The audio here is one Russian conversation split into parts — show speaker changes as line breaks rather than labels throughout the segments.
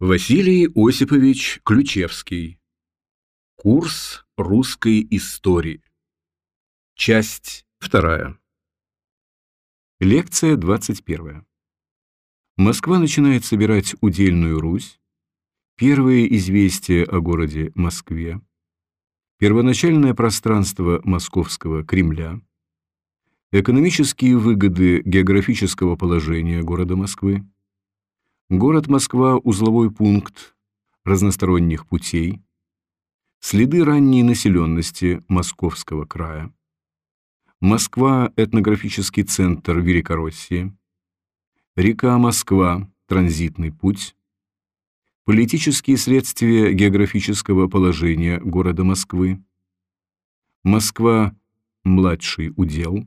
Василий Осипович Ключевский. Курс русской истории. Часть вторая. Лекция 21. Москва начинает собирать удельную Русь. Первые известия о городе Москве. Первоначальное пространство московского Кремля. Экономические выгоды географического положения города Москвы. Город Москва – узловой пункт разносторонних путей. Следы ранней населенности Московского края. Москва – этнографический центр Великороссии. Река Москва – транзитный путь. Политические следствия географического положения города Москвы. Москва – младший удел.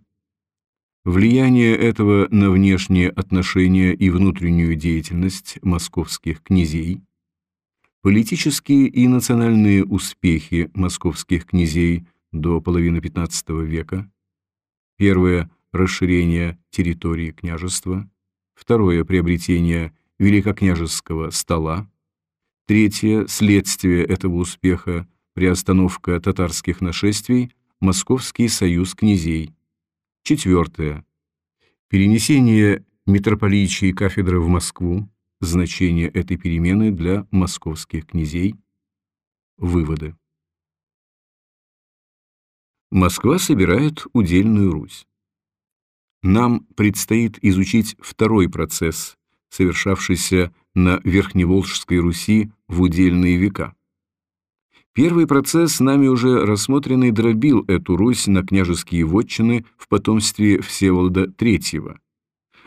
Влияние этого на внешние отношения и внутреннюю деятельность московских князей, политические и национальные успехи московских князей до половины XV века, первое – расширение территории княжества, второе – приобретение великокняжеского стола, третье – следствие этого успеха – приостановка татарских нашествий, Московский союз князей, Четвертое. Перенесение митрополичьей кафедры в Москву. Значение этой перемены для московских князей. Выводы. Москва собирает удельную Русь. Нам предстоит изучить второй процесс, совершавшийся на Верхневолжской Руси в удельные века. Первый процесс, нами уже рассмотренный, дробил эту Русь на княжеские вотчины в потомстве Всеволода III.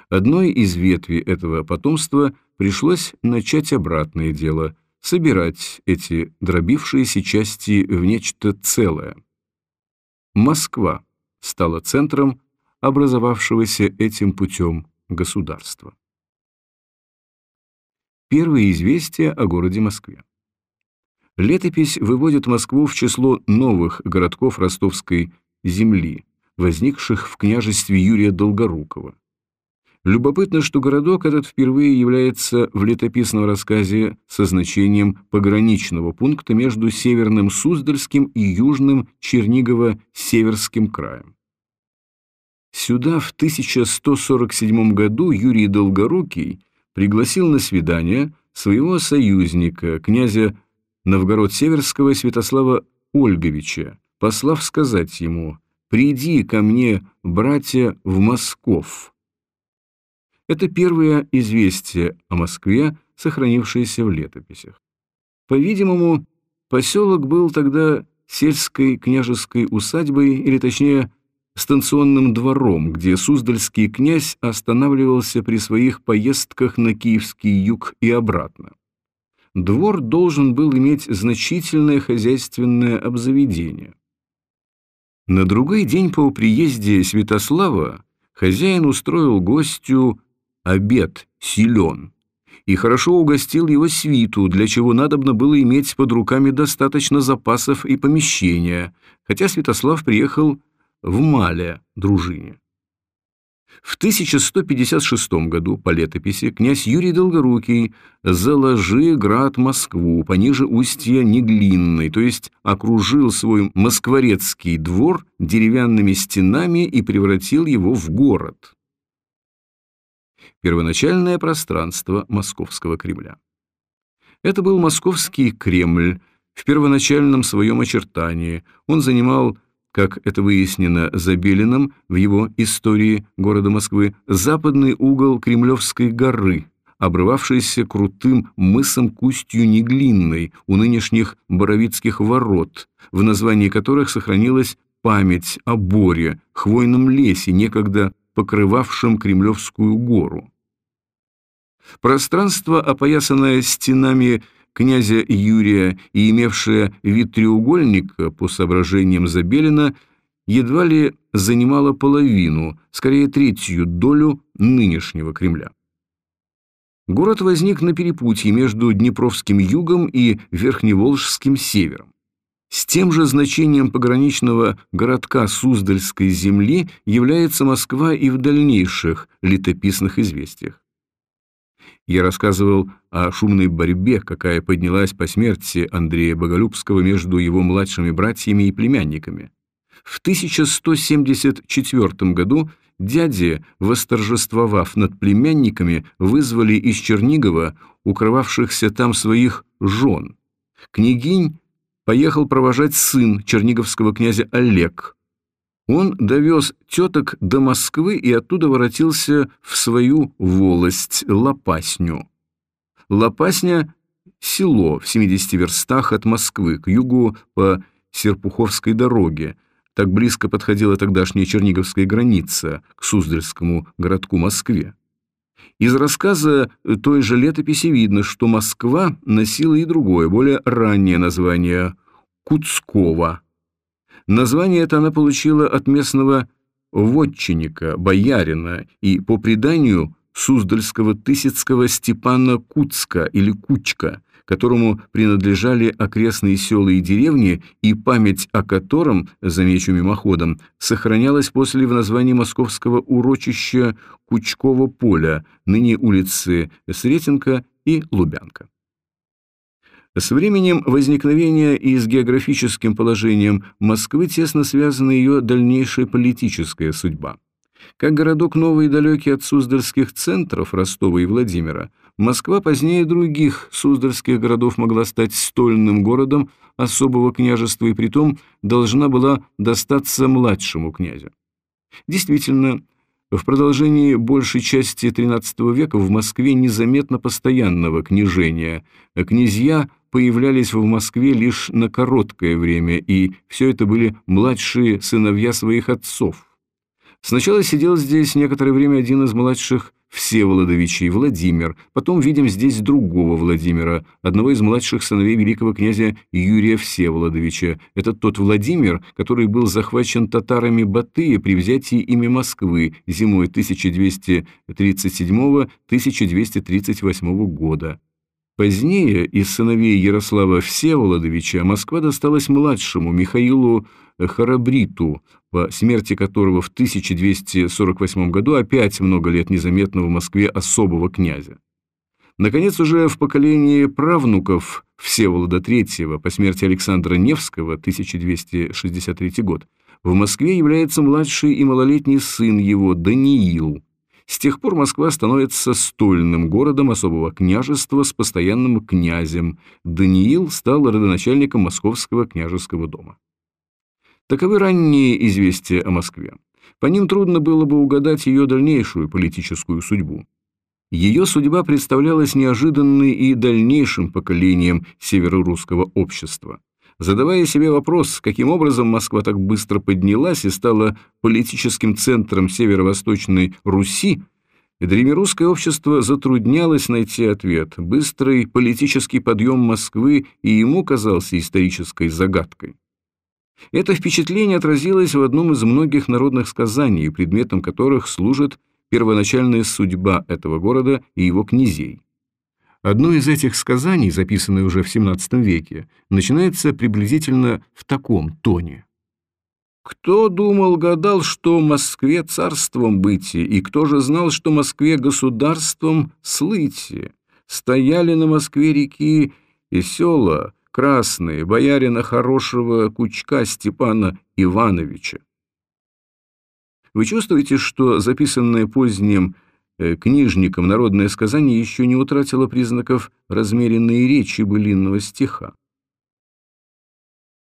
Одной из ветвей этого потомства пришлось начать обратное дело – собирать эти дробившиеся части в нечто целое. Москва стала центром образовавшегося этим путем государства. Первые известия о городе Москве. Летопись выводит Москву в число новых городков ростовской земли, возникших в княжестве Юрия Долгорукова. Любопытно, что городок этот впервые является в летописном рассказе со значением пограничного пункта между Северным Суздальским и Южным Чернигово-Северским краем. Сюда в 1147 году Юрий Долгорукий пригласил на свидание своего союзника, князя Новгород-Северского Святослава Ольговича, послав сказать ему «Приди ко мне, братья, в Москов». Это первое известие о Москве, сохранившееся в летописях. По-видимому, поселок был тогда сельской княжеской усадьбой, или точнее, станционным двором, где Суздальский князь останавливался при своих поездках на Киевский юг и обратно двор должен был иметь значительное хозяйственное обзаведение. На другой день по приезде Святослава хозяин устроил гостю обед силен и хорошо угостил его свиту, для чего надобно было иметь под руками достаточно запасов и помещения, хотя Святослав приехал в Мале дружине. В 1156 году по летописи князь Юрий Долгорукий «заложи град Москву пониже устья Неглинной», то есть окружил свой москворецкий двор деревянными стенами и превратил его в город. Первоначальное пространство Московского Кремля. Это был Московский Кремль в первоначальном своем очертании. Он занимал как это выяснено Забелиным в его «Истории города Москвы», западный угол Кремлевской горы, обрывавшийся крутым мысом Кустью Неглинной у нынешних Боровицких ворот, в названии которых сохранилась память о Боре, хвойном лесе, некогда покрывавшем Кремлевскую гору. Пространство, опоясанное стенами князя Юрия и имевшая вид треугольника, по соображениям Забелина, едва ли занимала половину, скорее третью долю нынешнего Кремля. Город возник на перепутье между Днепровским югом и Верхневолжским севером. С тем же значением пограничного городка Суздальской земли является Москва и в дальнейших летописных известиях. Я рассказывал о шумной борьбе, какая поднялась по смерти Андрея Боголюбского между его младшими братьями и племянниками. В 1174 году дяди, восторжествовав над племянниками, вызвали из Чернигова укрывавшихся там своих жен. Княгинь поехал провожать сын черниговского князя Олег. Он довез теток до Москвы и оттуда воротился в свою волость Лопасню. Лопасня – село в 70 верстах от Москвы, к югу по Серпуховской дороге. Так близко подходила тогдашняя Черниговская граница к Суздальскому городку Москве. Из рассказа той же летописи видно, что Москва носила и другое, более раннее название – Куцкова. Название это она получила от местного вотчинника, боярина и, по преданию, суздальского тысяцкого Степана Куцка или Кучка, которому принадлежали окрестные села и деревни, и память о котором, замечу мимоходом, сохранялась после в названии московского урочища Кучково поля, ныне улицы Сретенка и Лубянка. С временем возникновения и с географическим положением Москвы тесно связана ее дальнейшая политическая судьба. Как городок новый и далекий от суздальских центров Ростова и Владимира, Москва позднее других суздальских городов могла стать стольным городом особого княжества и притом должна была достаться младшему князю. Действительно, в продолжении большей части XIII века в Москве незаметно постоянного княжения. Князья появлялись в Москве лишь на короткое время, и все это были младшие сыновья своих отцов. Сначала сидел здесь некоторое время один из младших Всеволодовичей, Владимир, потом видим здесь другого Владимира, одного из младших сыновей великого князя Юрия Всеволодовича. Это тот Владимир, который был захвачен татарами Батыя при взятии ими Москвы зимой 1237-1238 года. Позднее из сыновей Ярослава Всеволодовича Москва досталась младшему Михаилу Харабриту, по смерти которого в 1248 году опять много лет незаметно в Москве особого князя. Наконец, уже в поколении правнуков Всеволода III по смерти Александра Невского, 1263 год, в Москве является младший и малолетний сын его Даниил, с тех пор Москва становится стольным городом особого княжества с постоянным князем. Даниил стал родоначальником Московского княжеского дома. Таковы ранние известия о Москве. По ним трудно было бы угадать ее дальнейшую политическую судьбу. Ее судьба представлялась неожиданной и дальнейшим поколением северорусского общества. Задавая себе вопрос, каким образом Москва так быстро поднялась и стала политическим центром северо-восточной Руси, древнерусское общество затруднялось найти ответ. Быстрый политический подъем Москвы и ему казался исторической загадкой. Это впечатление отразилось в одном из многих народных сказаний, предметом которых служит первоначальная судьба этого города и его князей. Одно из этих сказаний, записанное уже в XVII веке, начинается приблизительно в таком тоне. «Кто думал, гадал, что Москве царством быти, и кто же знал, что Москве государством слыти? Стояли на Москве реки и села красные, боярина хорошего Кучка Степана Ивановича. Вы чувствуете, что записанное поздним книжникам народное сказание еще не утратило признаков размеренной речи былинного стиха.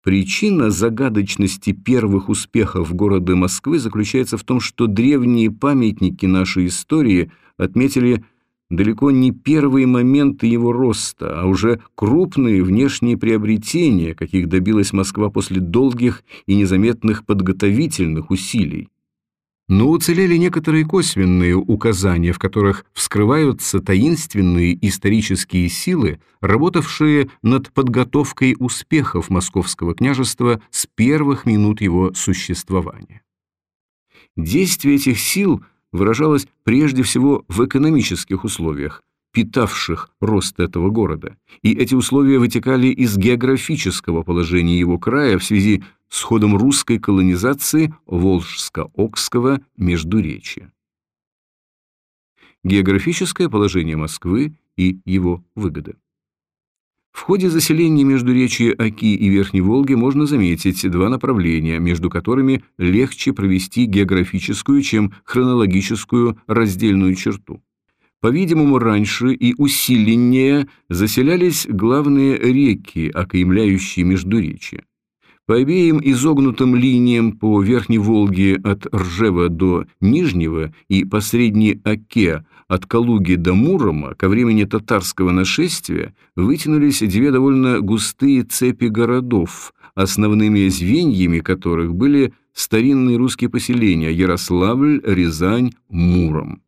Причина загадочности первых успехов города Москвы заключается в том, что древние памятники нашей истории отметили далеко не первые моменты его роста, а уже крупные внешние приобретения, каких добилась Москва после долгих и незаметных подготовительных усилий. Но уцелели некоторые косвенные указания, в которых вскрываются таинственные исторические силы, работавшие над подготовкой успехов московского княжества с первых минут его существования. Действие этих сил выражалось прежде всего в экономических условиях, питавших рост этого города, и эти условия вытекали из географического положения его края в связи с ходом русской колонизации Волжско-Окского междуречия. географическое положение Москвы и его выгоды. В ходе заселения между речи Оки и Верхней Волги можно заметить два направления, между которыми легче провести географическую, чем хронологическую раздельную черту. По-видимому, раньше и усиленнее заселялись главные реки, окаймляющие Междуречье. По обеим изогнутым линиям по Верхней Волге от Ржева до Нижнего и по Средней Оке от Калуги до Мурома ко времени татарского нашествия вытянулись две довольно густые цепи городов, основными звеньями которых были старинные русские поселения Ярославль, Рязань, Муром.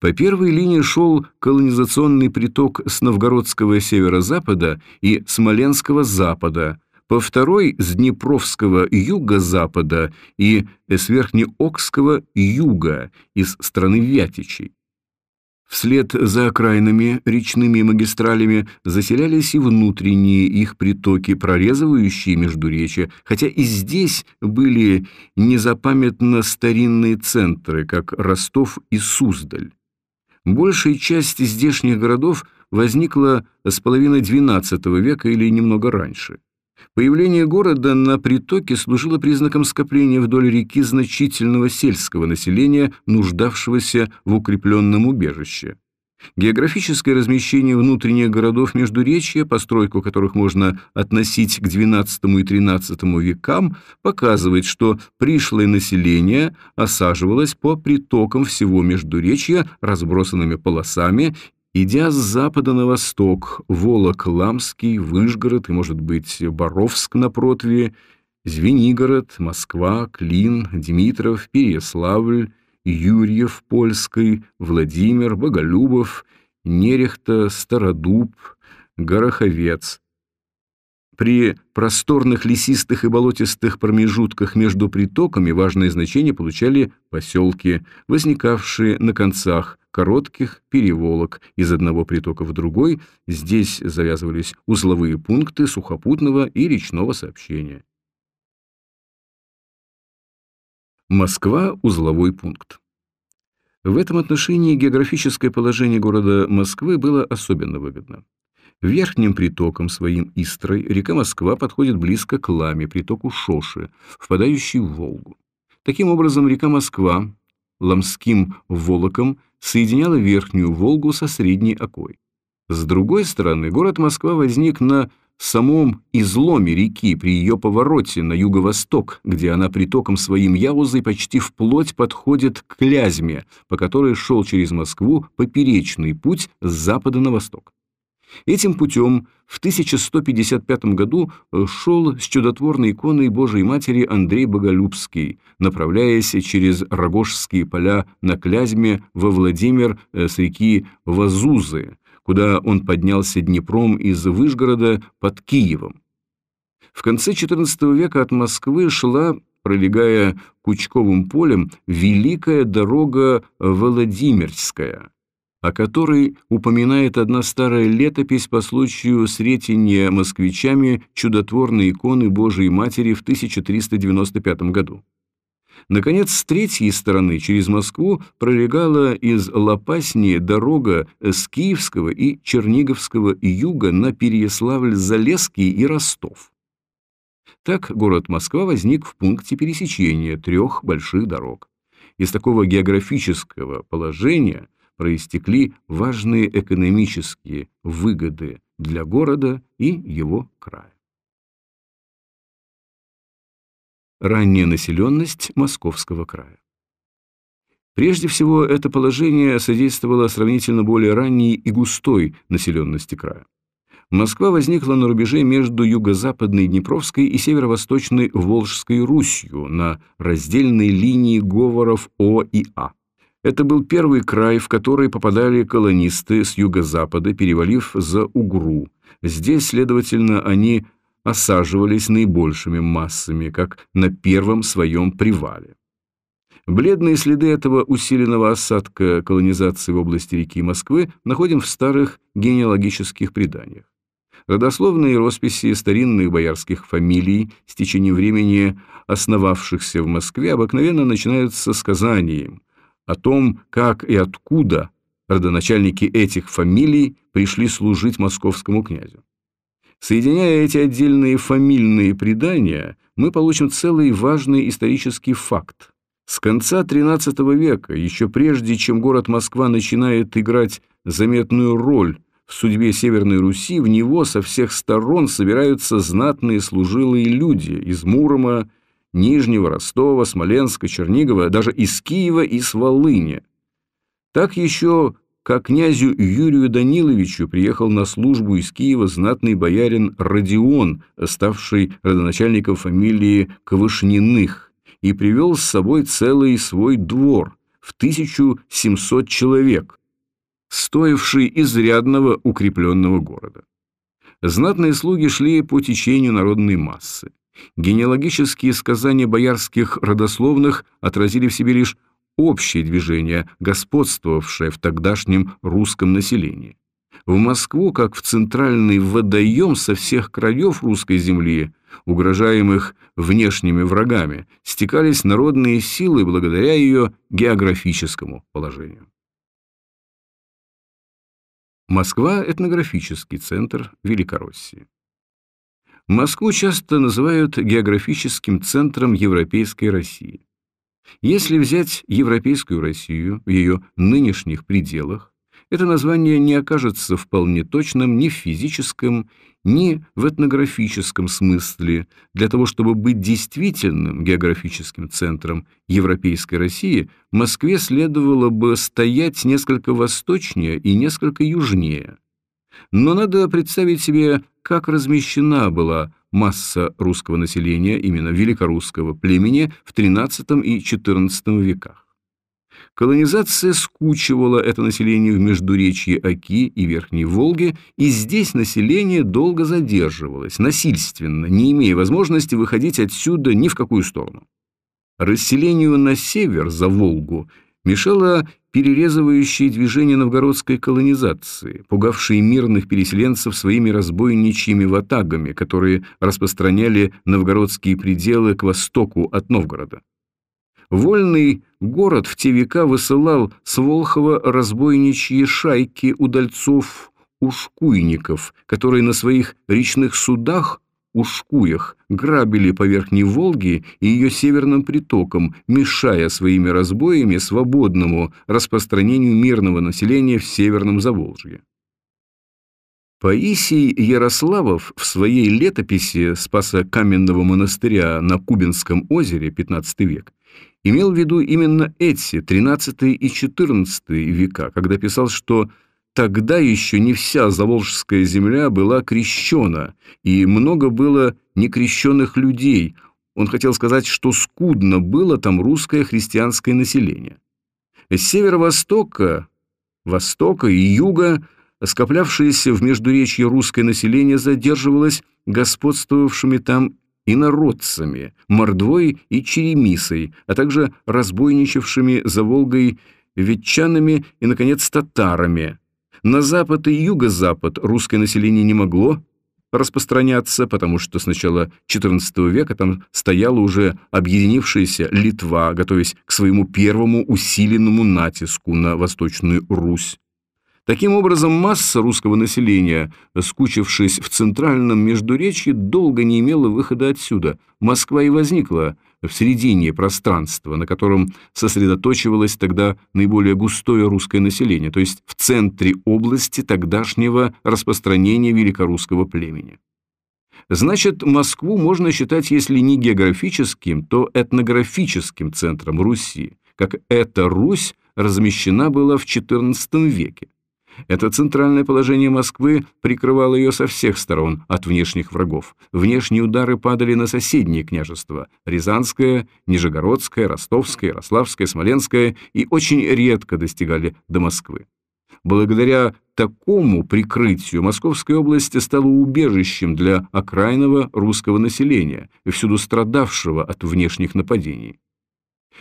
По первой линии шел колонизационный приток с новгородского северо-запада и смоленского запада, по второй – с Днепровского юго-запада и с Верхнеокского юга из страны Вятичей. Вслед за окраинами речными магистралями заселялись и внутренние их притоки, прорезывающие междуречья, хотя и здесь были незапамятно старинные центры, как Ростов и Суздаль. Большая часть здешних городов возникла с половины XII века или немного раньше. Появление города на притоке служило признаком скопления вдоль реки значительного сельского населения, нуждавшегося в укрепленном убежище. Географическое размещение внутренних городов Междуречья, постройку которых можно относить к XII и XIII векам, показывает, что пришлое население осаживалось по притокам всего Междуречья разбросанными полосами Идя с запада на восток, Волок, Ламский, Выжгород и, может быть, Боровск на Протве, Звенигород, Москва, Клин, Дмитров, Переяславль, Юрьев Польской, Владимир, Боголюбов, Нерехта, Стародуб, Гороховец. При просторных лесистых и болотистых промежутках между притоками важное значение получали поселки, возникавшие на концах коротких переволок из одного притока в другой, здесь завязывались узловые пункты сухопутного и речного сообщения. Москва – узловой пункт. В этом отношении географическое положение города Москвы было особенно выгодно. Верхним притоком своим Истрой река Москва подходит близко к Ламе, притоку Шоши, впадающей в Волгу. Таким образом, река Москва Ламским Волоком соединяла Верхнюю Волгу со Средней Окой. С другой стороны, город Москва возник на самом изломе реки при ее повороте на юго-восток, где она притоком своим Яузой почти вплоть подходит к Клязьме, по которой шел через Москву поперечный путь с запада на восток. Этим путем в 1155 году э, шел с чудотворной иконой Божией Матери Андрей Боголюбский, направляясь через Рогожские поля на Клязьме во Владимир э, с реки Вазузы, куда он поднялся Днепром из Выжгорода под Киевом. В конце XIV века от Москвы шла, пролегая Кучковым полем, Великая дорога Владимирская – о которой упоминает одна старая летопись по случаю сретения москвичами чудотворной иконы Божией Матери в 1395 году. Наконец, с третьей стороны через Москву пролегала из Лопасни дорога с Киевского и Черниговского юга на Переяславль-Залесский и Ростов. Так город Москва возник в пункте пересечения трех больших дорог. Из такого географического положения проистекли важные экономические выгоды для города и его края. Ранняя населенность Московского края. Прежде всего, это положение содействовало сравнительно более ранней и густой населенности края. Москва возникла на рубеже между юго-западной Днепровской и северо-восточной Волжской Русью на раздельной линии говоров О и А. Это был первый край, в который попадали колонисты с юго-запада, перевалив за Угру. Здесь, следовательно, они осаживались наибольшими массами, как на первом своем привале. Бледные следы этого усиленного осадка колонизации в области реки Москвы находим в старых генеалогических преданиях. Родословные росписи старинных боярских фамилий с течением времени основавшихся в Москве обыкновенно начинаются сказанием – о том, как и откуда родоначальники этих фамилий пришли служить московскому князю. Соединяя эти отдельные фамильные предания, мы получим целый важный исторический факт. С конца XIII века, еще прежде, чем город Москва начинает играть заметную роль в судьбе Северной Руси, в него со всех сторон собираются знатные служилые люди из Мурома, Нижнего, Ростова, Смоленска, Чернигова, даже из Киева и с Волыни. Так еще как князю Юрию Даниловичу приехал на службу из Киева знатный боярин Родион, ставший родоначальником фамилии Ковышниных, и привел с собой целый свой двор в 1700 человек, стоивший изрядного укрепленного города. Знатные слуги шли по течению народной массы. Генеалогические сказания боярских родословных отразили в себе лишь общее движение, господствовавшее в тогдашнем русском населении. В Москву, как в центральный водоем со всех краев русской земли, угрожаемых внешними врагами, стекались народные силы благодаря ее географическому положению. Москва – этнографический центр Великороссии. Москву часто называют географическим центром Европейской России. Если взять Европейскую Россию в ее нынешних пределах, это название не окажется вполне точным ни в физическом, ни в этнографическом смысле. Для того, чтобы быть действительным географическим центром Европейской России, Москве следовало бы стоять несколько восточнее и несколько южнее. Но надо представить себе, как размещена была масса русского населения, именно великорусского племени, в XIII и XIV веках. Колонизация скучивала это население в междуречье Оки и Верхней Волги, и здесь население долго задерживалось, насильственно, не имея возможности выходить отсюда ни в какую сторону. Расселению на север, за Волгу, мешало перерезывающее движение новгородской колонизации, пугавшие мирных переселенцев своими разбойничьими ватагами, которые распространяли новгородские пределы к востоку от Новгорода. Вольный город в те века высылал с Волхова разбойничьи шайки удальцов-ушкуйников, которые на своих речных судах Ушкуях грабили по Верхней Волге и ее северным притокам, мешая своими разбоями свободному распространению мирного населения в Северном Заволжье. Паисий Ярославов в своей летописи Спаса Каменного монастыря на Кубинском озере XV век имел в виду именно эти, XIII и XIV века, когда писал, что Тогда еще не вся Заволжская земля была крещена, и много было некрещенных людей. Он хотел сказать, что скудно было там русское христианское население. С северо-востока, востока и юга скоплявшееся в междуречье русское население задерживалось господствовавшими там инородцами, мордвой и черемисой, а также разбойничавшими за Волгой ветчанами и, наконец, татарами – на запад и юго-запад русское население не могло распространяться, потому что с начала XIV века там стояла уже объединившаяся Литва, готовясь к своему первому усиленному натиску на Восточную Русь. Таким образом, масса русского населения, скучившись в центральном Междуречье, долго не имела выхода отсюда. Москва и возникла в середине пространства, на котором сосредоточивалось тогда наиболее густое русское население, то есть в центре области тогдашнего распространения великорусского племени. Значит, Москву можно считать, если не географическим, то этнографическим центром Руси, как эта Русь размещена была в XIV веке. Это центральное положение Москвы прикрывало ее со всех сторон от внешних врагов. Внешние удары падали на соседние княжества – Рязанское, Нижегородское, Ростовское, Ярославское, Смоленское – и очень редко достигали до Москвы. Благодаря такому прикрытию Московская область стала убежищем для окраинного русского населения, всюду страдавшего от внешних нападений.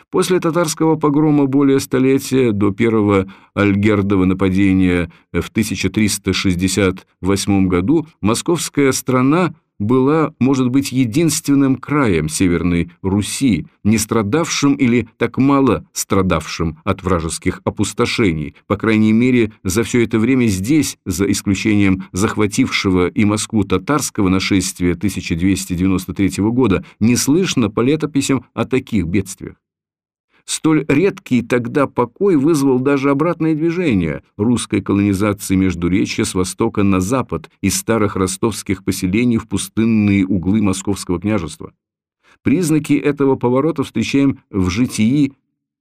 После татарского погрома более столетия до первого Альгердова нападения в 1368 году московская страна была, может быть, единственным краем Северной Руси, не страдавшим или так мало страдавшим от вражеских опустошений. По крайней мере, за все это время здесь, за исключением захватившего и Москву татарского нашествия 1293 года, не слышно по летописям о таких бедствиях. Столь редкий тогда покой вызвал даже обратное движение русской колонизации Междуречья с востока на запад из старых ростовских поселений в пустынные углы Московского княжества. Признаки этого поворота встречаем в житии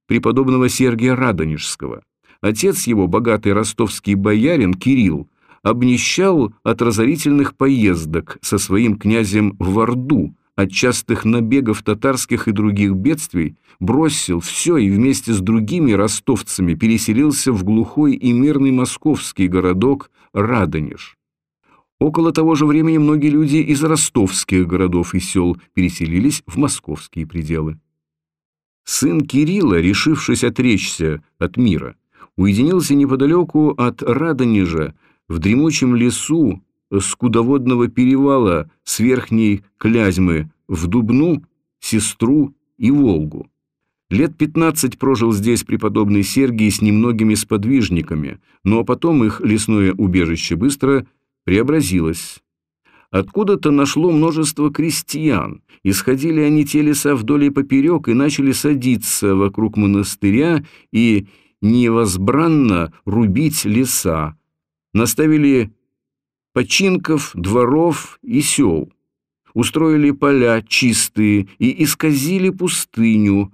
преподобного Сергия Радонежского. Отец его, богатый ростовский боярин Кирилл, обнищал от разорительных поездок со своим князем в Орду, от частых набегов татарских и других бедствий, бросил все и вместе с другими ростовцами переселился в глухой и мирный московский городок Радонеж. Около того же времени многие люди из ростовских городов и сел переселились в московские пределы. Сын Кирилла, решившись отречься от мира, уединился неподалеку от Радонежа в дремучем лесу с кудоводного перевала с верхней Клязьмы в Дубну, Сестру и Волгу. Лет пятнадцать прожил здесь преподобный Сергий с немногими сподвижниками, но потом их лесное убежище быстро преобразилось. Откуда-то нашло множество крестьян, исходили они те леса вдоль и поперек и начали садиться вокруг монастыря и невозбранно рубить леса. Наставили починков, дворов и сел. Устроили поля чистые и исказили пустыню.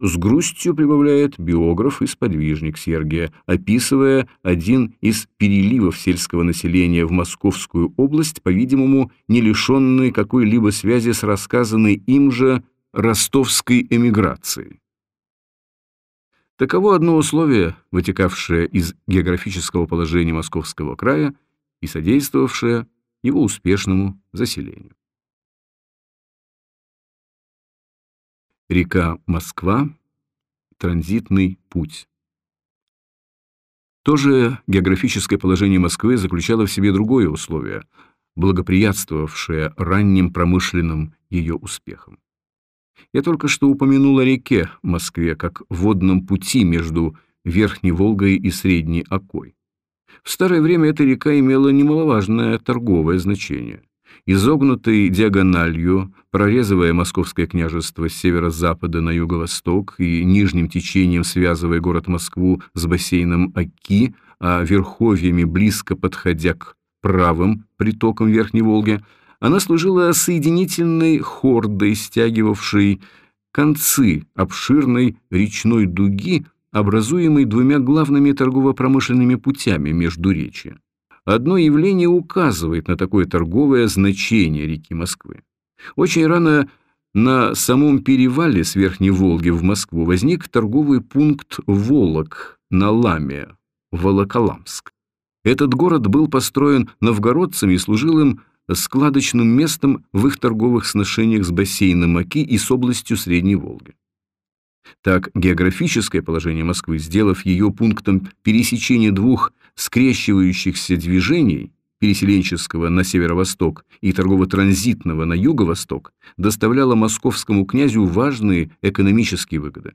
С грустью прибавляет биограф и сподвижник Сергия, описывая один из переливов сельского населения в Московскую область, по-видимому, не лишенный какой-либо связи с рассказанной им же ростовской эмиграцией. Таково одно условие, вытекавшее из географического положения Московского края и содействовавшее его успешному заселению. Река Москва, транзитный путь. То же географическое положение Москвы заключало в себе другое условие, благоприятствовавшее ранним промышленным ее успехам. Я только что упомянул о реке Москве как водном пути между Верхней Волгой и Средней Окой. В старое время эта река имела немаловажное торговое значение. Изогнутой диагональю, прорезывая Московское княжество с северо-запада на юго-восток и нижним течением связывая город Москву с бассейном Оки, а верховьями близко подходя к правым притокам Верхней Волги, она служила соединительной хордой, стягивавшей концы обширной речной дуги образуемый двумя главными торгово-промышленными путями Междуречья. Одно явление указывает на такое торговое значение реки Москвы. Очень рано на самом перевале с Верхней Волги в Москву возник торговый пункт Волок на Ламе, Волоколамск. Этот город был построен новгородцами и служил им складочным местом в их торговых сношениях с бассейном Оки и с областью Средней Волги. Так, географическое положение Москвы, сделав ее пунктом пересечения двух скрещивающихся движений, переселенческого на северо-восток и торгово-транзитного на юго-восток, доставляло московскому князю важные экономические выгоды.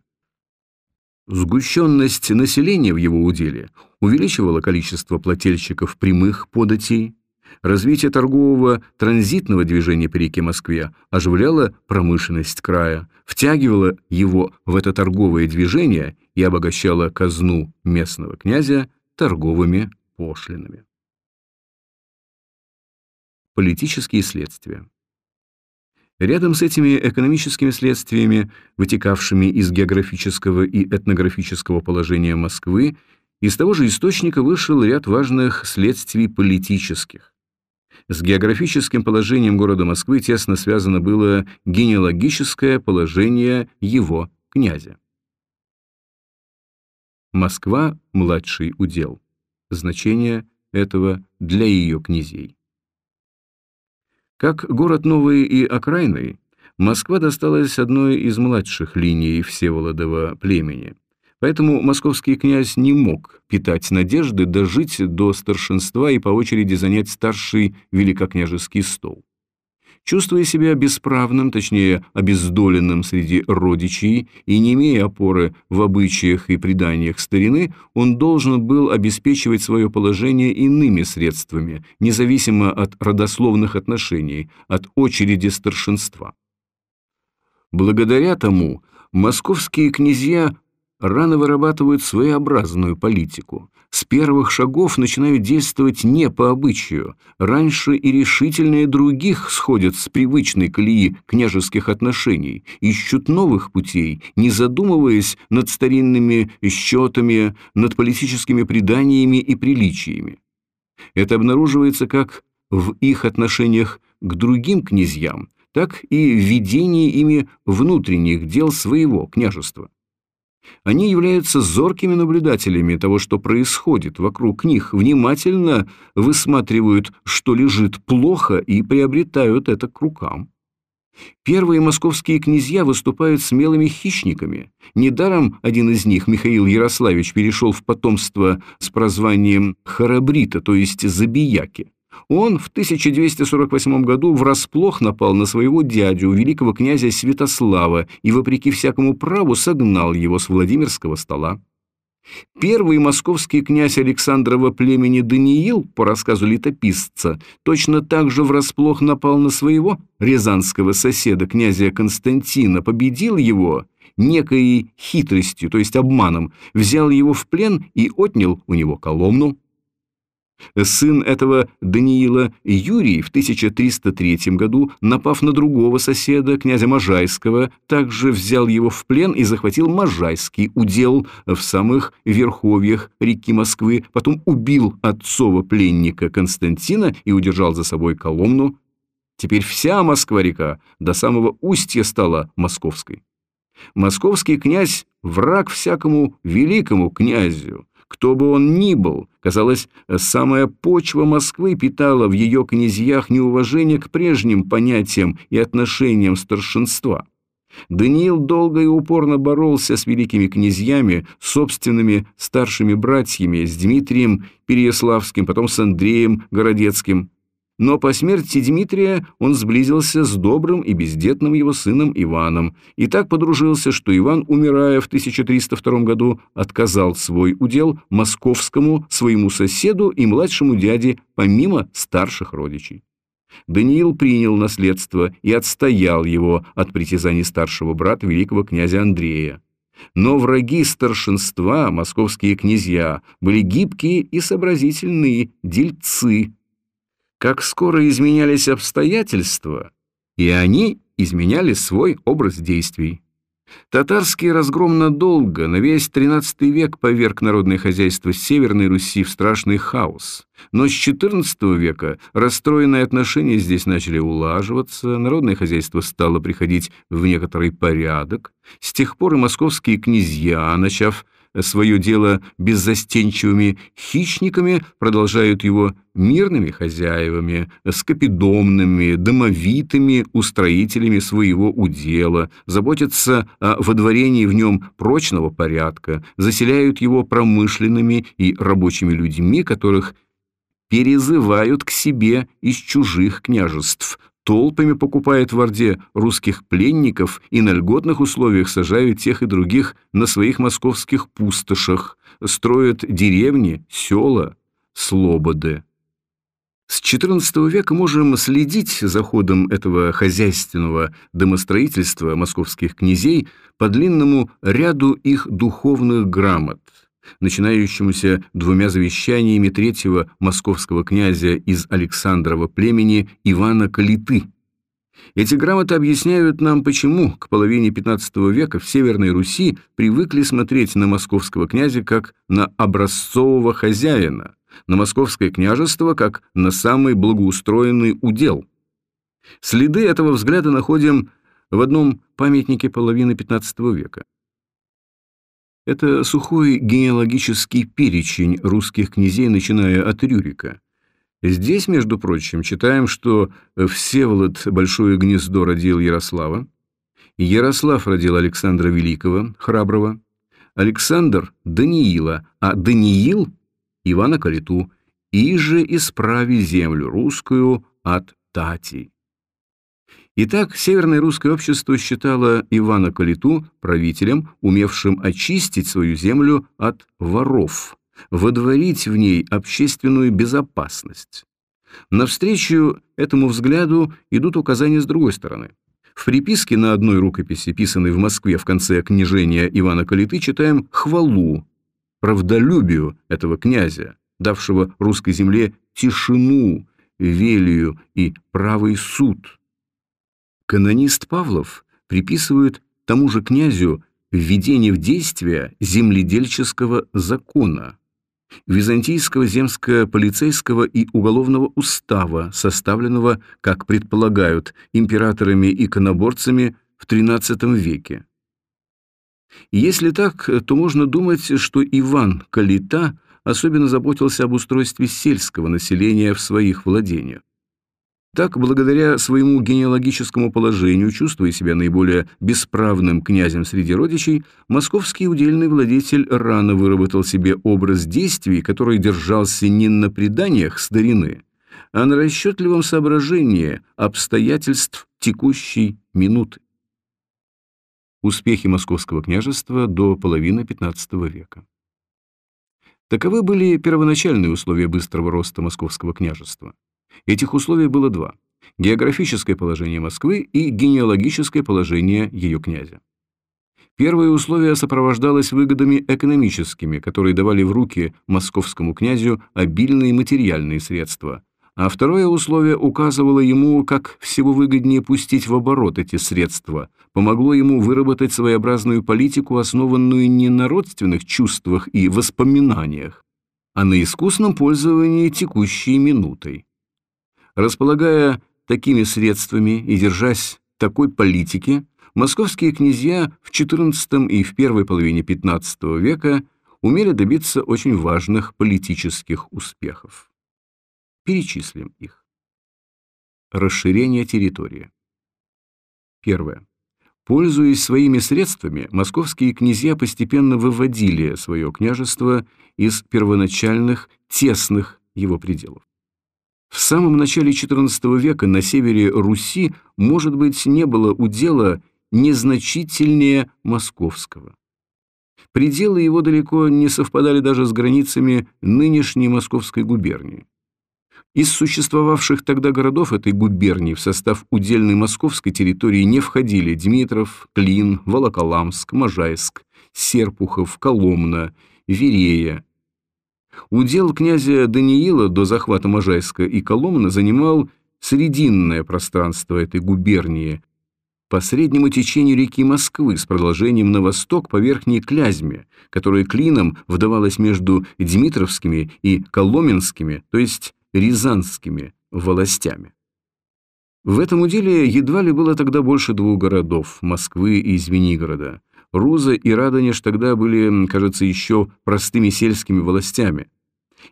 Сгущенность населения в его уделе увеличивала количество плательщиков прямых податей, Развитие торгового транзитного движения по реке Москве оживляло промышленность края, втягивало его в это торговое движение и обогащало казну местного князя торговыми пошлинами. Политические следствия Рядом с этими экономическими следствиями, вытекавшими из географического и этнографического положения Москвы, из того же источника вышел ряд важных следствий политических. С географическим положением города Москвы тесно связано было генеалогическое положение его князя. Москва – младший удел. Значение этого для ее князей. Как город новый и окраинный, Москва досталась одной из младших линий Всеволодова племени – Поэтому московский князь не мог питать надежды дожить до старшинства и по очереди занять старший великокняжеский стол. Чувствуя себя бесправным, точнее, обездоленным среди родичей и не имея опоры в обычаях и преданиях старины, он должен был обеспечивать свое положение иными средствами, независимо от родословных отношений, от очереди старшинства. Благодаря тому московские князья рано вырабатывают своеобразную политику. С первых шагов начинают действовать не по обычаю. Раньше и решительнее других сходят с привычной колеи княжеских отношений, ищут новых путей, не задумываясь над старинными счетами, над политическими преданиями и приличиями. Это обнаруживается как в их отношениях к другим князьям, так и в ведении ими внутренних дел своего княжества. Они являются зоркими наблюдателями того, что происходит вокруг них, внимательно высматривают, что лежит плохо, и приобретают это к рукам. Первые московские князья выступают смелыми хищниками. Недаром один из них, Михаил Ярославич, перешел в потомство с прозванием Харабрита, то есть Забияки. Он в 1248 году врасплох напал на своего дядю, великого князя Святослава, и, вопреки всякому праву, согнал его с Владимирского стола. Первый московский князь Александрова племени Даниил, по рассказу летописца, точно так же врасплох напал на своего рязанского соседа, князя Константина, победил его некой хитростью, то есть обманом, взял его в плен и отнял у него Коломну. Сын этого Даниила Юрий в 1303 году, напав на другого соседа, князя Можайского, также взял его в плен и захватил Можайский удел в самых верховьях реки Москвы, потом убил отцова пленника Константина и удержал за собой Коломну. Теперь вся Москва-река до самого устья стала московской. Московский князь – враг всякому великому князю, кто бы он ни был, казалось, самая почва Москвы питала в ее князьях неуважение к прежним понятиям и отношениям старшинства. Даниил долго и упорно боролся с великими князьями, собственными старшими братьями, с Дмитрием Переяславским, потом с Андреем Городецким. Но по смерти Дмитрия он сблизился с добрым и бездетным его сыном Иваном, и так подружился, что Иван, умирая в 1302 году, отказал свой удел московскому своему соседу и младшему дяде, помимо старших родичей. Даниил принял наследство и отстоял его от притязаний старшего брата великого князя Андрея. Но враги старшинства, московские князья, были гибкие и сообразительные дельцы, как скоро изменялись обстоятельства, и они изменяли свой образ действий. Татарский разгром надолго, на весь XIII век поверг народное хозяйство Северной Руси в страшный хаос. Но с XIV века расстроенные отношения здесь начали улаживаться, народное хозяйство стало приходить в некоторый порядок. С тех пор и московские князья, начав свое дело беззастенчивыми хищниками, продолжают его мирными хозяевами, скопидомными, домовитыми устроителями своего удела, заботятся о водворении в нем прочного порядка, заселяют его промышленными и рабочими людьми, которых перезывают к себе из чужих княжеств, толпами покупает в Орде русских пленников и на льготных условиях сажают тех и других на своих московских пустошах, строят деревни, села, слободы. С XIV века можем следить за ходом этого хозяйственного домостроительства московских князей по длинному ряду их духовных грамот – начинающемуся двумя завещаниями третьего московского князя из Александрова племени Ивана Калиты. Эти грамоты объясняют нам, почему к половине XV века в Северной Руси привыкли смотреть на московского князя как на образцового хозяина, на московское княжество как на самый благоустроенный удел. Следы этого взгляда находим в одном памятнике половины XV века. Это сухой генеалогический перечень русских князей, начиная от Рюрика. Здесь, между прочим, читаем, что Всеволод Большое Гнездо родил Ярослава, Ярослав родил Александра Великого, храброго, Александр – Даниила, а Даниил – Ивана Калиту, и же исправи землю русскую от Татей. Итак, северное русское общество считало Ивана Калиту правителем, умевшим очистить свою землю от воров, водворить в ней общественную безопасность. Навстречу этому взгляду идут указания с другой стороны. В приписке на одной рукописи, писанной в Москве в конце княжения Ивана Калиты, читаем хвалу, правдолюбию этого князя, давшего русской земле тишину, велию и правый суд – Канонист Павлов приписывает тому же князю введение в действие земледельческого закона, византийского земско-полицейского и уголовного устава, составленного, как предполагают, императорами-иконоборцами в XIII веке. Если так, то можно думать, что Иван Калита особенно заботился об устройстве сельского населения в своих владениях. Так, благодаря своему генеалогическому положению, чувствуя себя наиболее бесправным князем среди родичей, московский удельный владетель рано выработал себе образ действий, который держался не на преданиях старины, а на расчетливом соображении обстоятельств текущей минуты. Успехи московского княжества до половины XV века. Таковы были первоначальные условия быстрого роста московского княжества. Этих условий было два – географическое положение Москвы и генеалогическое положение ее князя. Первое условие сопровождалось выгодами экономическими, которые давали в руки московскому князю обильные материальные средства, а второе условие указывало ему, как всего выгоднее пустить в оборот эти средства, помогло ему выработать своеобразную политику, основанную не на родственных чувствах и воспоминаниях, а на искусном пользовании текущей минутой. Располагая такими средствами и держась такой политики, московские князья в XIV и в первой половине XV века умели добиться очень важных политических успехов. Перечислим их. Расширение территории. Первое. Пользуясь своими средствами, московские князья постепенно выводили свое княжество из первоначальных тесных его пределов. В самом начале XIV века на севере Руси, может быть, не было удела незначительнее московского. Пределы его далеко не совпадали даже с границами нынешней Московской губернии. Из существовавших тогда городов этой губернии в состав удельной московской территории не входили Дмитров, Клин, Волоколамск, Можайск, Серпухов, Коломна, Верея, Удел князя Даниила до захвата Можайска и Коломны занимал срединное пространство этой губернии по среднему течению реки Москвы с продолжением на восток по Верхней Клязьме, которая клином вдавалась между Дмитровскими и Коломенскими, то есть Рязанскими властями. В этом уделе едва ли было тогда больше двух городов – Москвы и Звенигорода. Руза и Радонеж тогда были, кажется, еще простыми сельскими властями.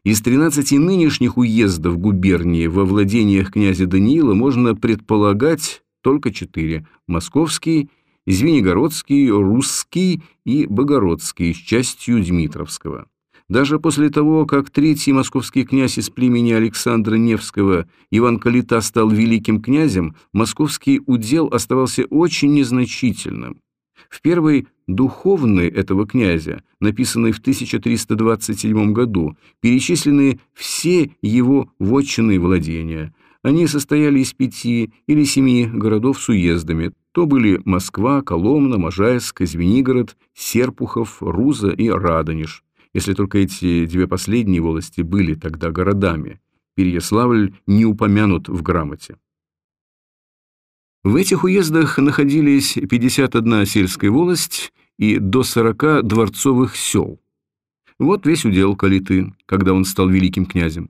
Из 13 нынешних уездов губернии во владениях князя Даниила можно предполагать только четыре – Московский, Звенигородский, Русский и Богородский с частью Дмитровского. Даже после того, как третий московский князь из племени Александра Невского Иван Калита стал великим князем, московский удел оставался очень незначительным. В первой «Духовной» этого князя, написанной в 1327 году, перечислены все его вотчинные владения. Они состояли из пяти или семи городов с уездами. То были Москва, Коломна, Можайск, Звенигород, Серпухов, Руза и Радонеж. Если только эти две последние волости были тогда городами. Переяславль не упомянут в грамоте. В этих уездах находились 51 сельская волость и до 40 дворцовых сел. Вот весь удел Калиты, когда он стал великим князем.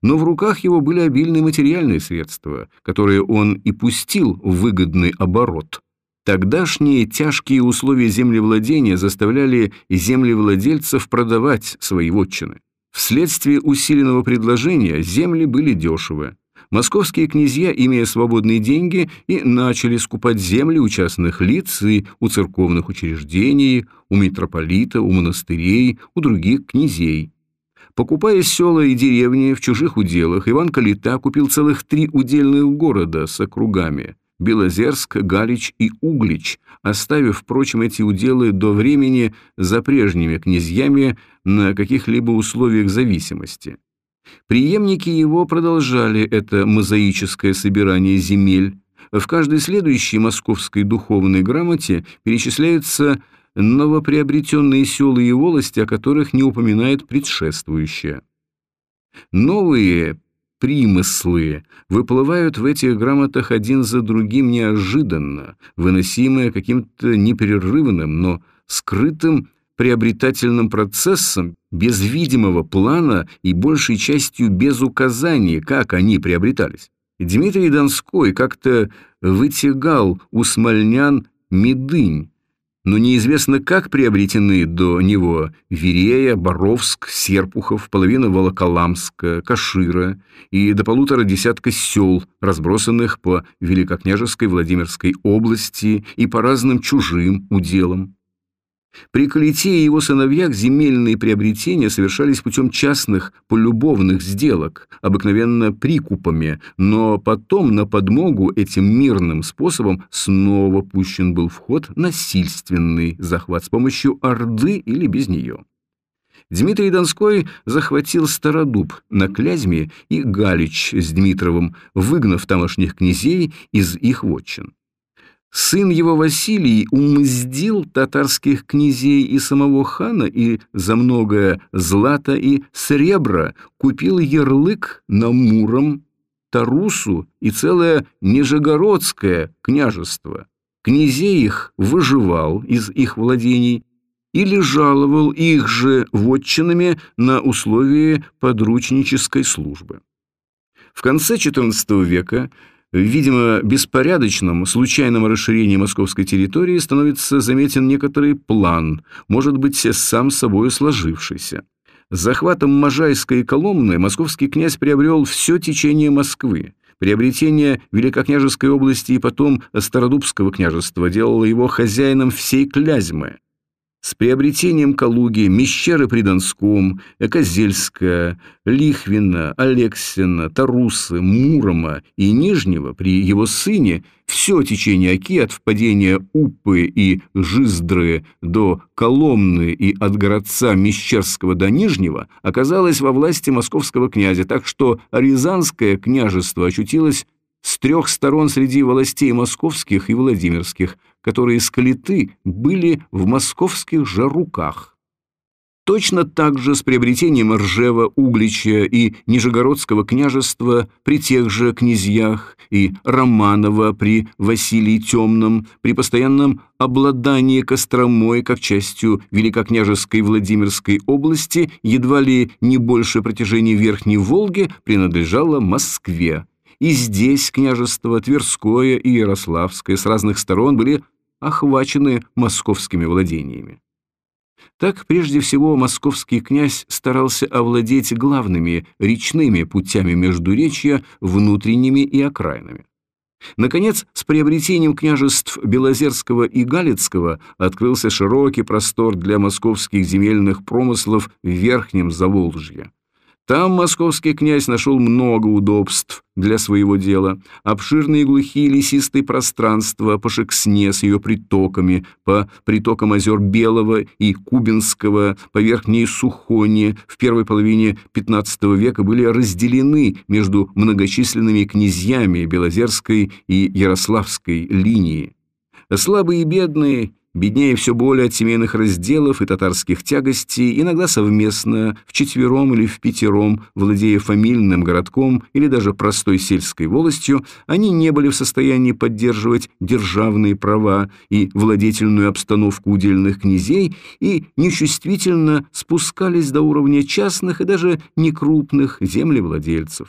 Но в руках его были обильные материальные средства, которые он и пустил в выгодный оборот. Тогдашние тяжкие условия землевладения заставляли землевладельцев продавать свои вотчины. Вследствие усиленного предложения земли были дешевы, Московские князья, имея свободные деньги, и начали скупать земли у частных лиц и у церковных учреждений, у митрополита, у монастырей, у других князей. Покупая села и деревни в чужих уделах, Иван Калита купил целых три удельных города с округами Белозерск, Галич и Углич, оставив, впрочем, эти уделы до времени за прежними князьями на каких-либо условиях зависимости. Преемники его продолжали это мозаическое собирание земель. В каждой следующей московской духовной грамоте перечисляются новоприобретенные села и волости, о которых не упоминает предшествующая. Новые примыслы выплывают в этих грамотах один за другим неожиданно, выносимые каким-то непрерывным, но скрытым приобретательным процессом, без видимого плана и большей частью без указаний, как они приобретались. Дмитрий Донской как-то вытягал у смольнян медынь, но неизвестно, как приобретены до него Верея, Боровск, Серпухов, половина Волоколамска, Кашира и до полутора десятка сел, разбросанных по Великокняжеской Владимирской области и по разным чужим уделам. При Калите и его сыновьях земельные приобретения совершались путем частных полюбовных сделок, обыкновенно прикупами, но потом на подмогу этим мирным способом снова пущен был в ход насильственный захват с помощью Орды или без нее. Дмитрий Донской захватил Стародуб на Клязьме и Галич с Дмитровым, выгнав тамошних князей из их вотчин. Сын его Василий умздил татарских князей и самого хана и за многое злата и сребра купил ярлык на Муром, Тарусу и целое Нижегородское княжество. Князей их выживал из их владений или жаловал их же вотчинами на условия подручнической службы. В конце XIV века видимо, беспорядочном, случайном расширении московской территории становится заметен некоторый план, может быть, сам собой сложившийся. С захватом Можайской Коломны московский князь приобрел все течение Москвы. Приобретение Великокняжеской области и потом Стародубского княжества делало его хозяином всей Клязьмы. С приобретением Калуги, Мещеры при Донском, Козельска, Лихвина, Алексина, Тарусы, Мурома и Нижнего при его сыне все течение Оки от впадения Упы и Жиздры до Коломны и от городца Мещерского до Нижнего оказалось во власти московского князя, так что Рязанское княжество очутилось с трех сторон среди властей московских и владимирских – которые скалиты были в московских же руках. Точно так же с приобретением Ржева, Углича и Нижегородского княжества при тех же князьях и Романова при Василии Темном, при постоянном обладании Костромой как частью Великокняжеской Владимирской области едва ли не больше протяжения Верхней Волги принадлежало Москве, и здесь княжество Тверское и Ярославское с разных сторон были охвачены московскими владениями. Так, прежде всего, московский князь старался овладеть главными речными путями Междуречья, внутренними и окраинами. Наконец, с приобретением княжеств Белозерского и Галицкого открылся широкий простор для московских земельных промыслов в Верхнем Заволжье. Там московский князь нашел много удобств для своего дела. Обширные глухие лесистые пространства по Шексне с ее притоками, по притокам озер Белого и Кубинского, по Верхней Сухоне в первой половине XV века были разделены между многочисленными князьями Белозерской и Ярославской линии. Слабые и бедные беднее все более от семейных разделов и татарских тягостей, иногда совместно, вчетвером или в пятером, владея фамильным городком или даже простой сельской волостью, они не были в состоянии поддерживать державные права и владетельную обстановку удельных князей и нечувствительно спускались до уровня частных и даже некрупных землевладельцев.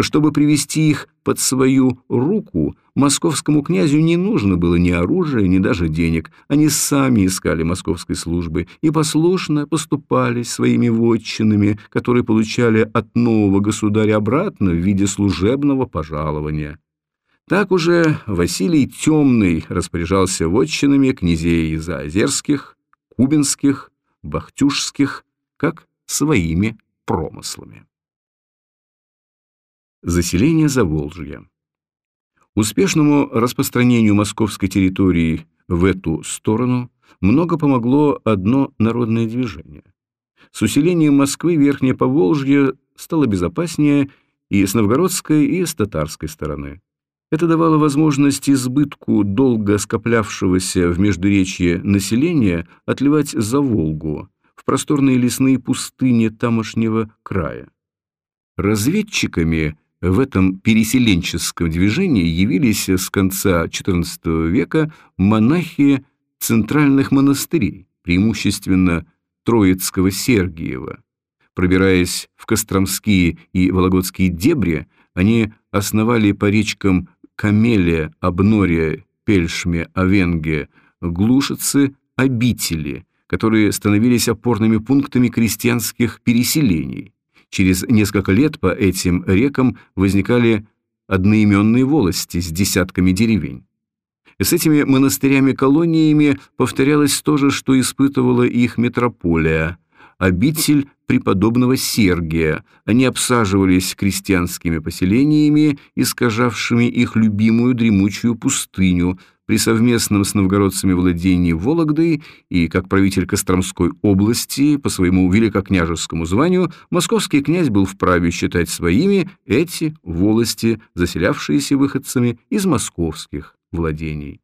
Чтобы привести их под свою руку, московскому князю не нужно было ни оружия, ни даже денег. Они сами искали московской службы и послушно поступали своими вотчинами, которые получали от нового государя обратно в виде служебного пожалования. Так уже Василий Темный распоряжался вотчинами князей Заозерских, Кубинских, Бахтюшских, как своими промыслами. Заселение Заволжья. Успешному распространению московской территории в эту сторону много помогло одно народное движение. С усилением Москвы Верхнее Поволжье стало безопаснее и с новгородской, и с татарской стороны. Это давало возможность избытку долго скоплявшегося в Междуречье населения отливать за Волгу, в просторные лесные пустыни тамошнего края. Разведчиками в этом переселенческом движении явились с конца XIV века монахи центральных монастырей, преимущественно Троицкого Сергиева. Пробираясь в Костромские и Вологодские дебри, они основали по речкам Камелия, Обнория, Пельшме, Овенге, Глушицы, обители, которые становились опорными пунктами крестьянских переселений. Через несколько лет по этим рекам возникали одноименные волости с десятками деревень. С этими монастырями-колониями повторялось то же, что испытывала их метрополия – обитель преподобного Сергия. Они обсаживались крестьянскими поселениями, искажавшими их любимую дремучую пустыню, при совместном с новгородцами владении Вологдой и как правитель Костромской области по своему великокняжескому званию московский князь был вправе считать своими эти волости, заселявшиеся выходцами из московских владений.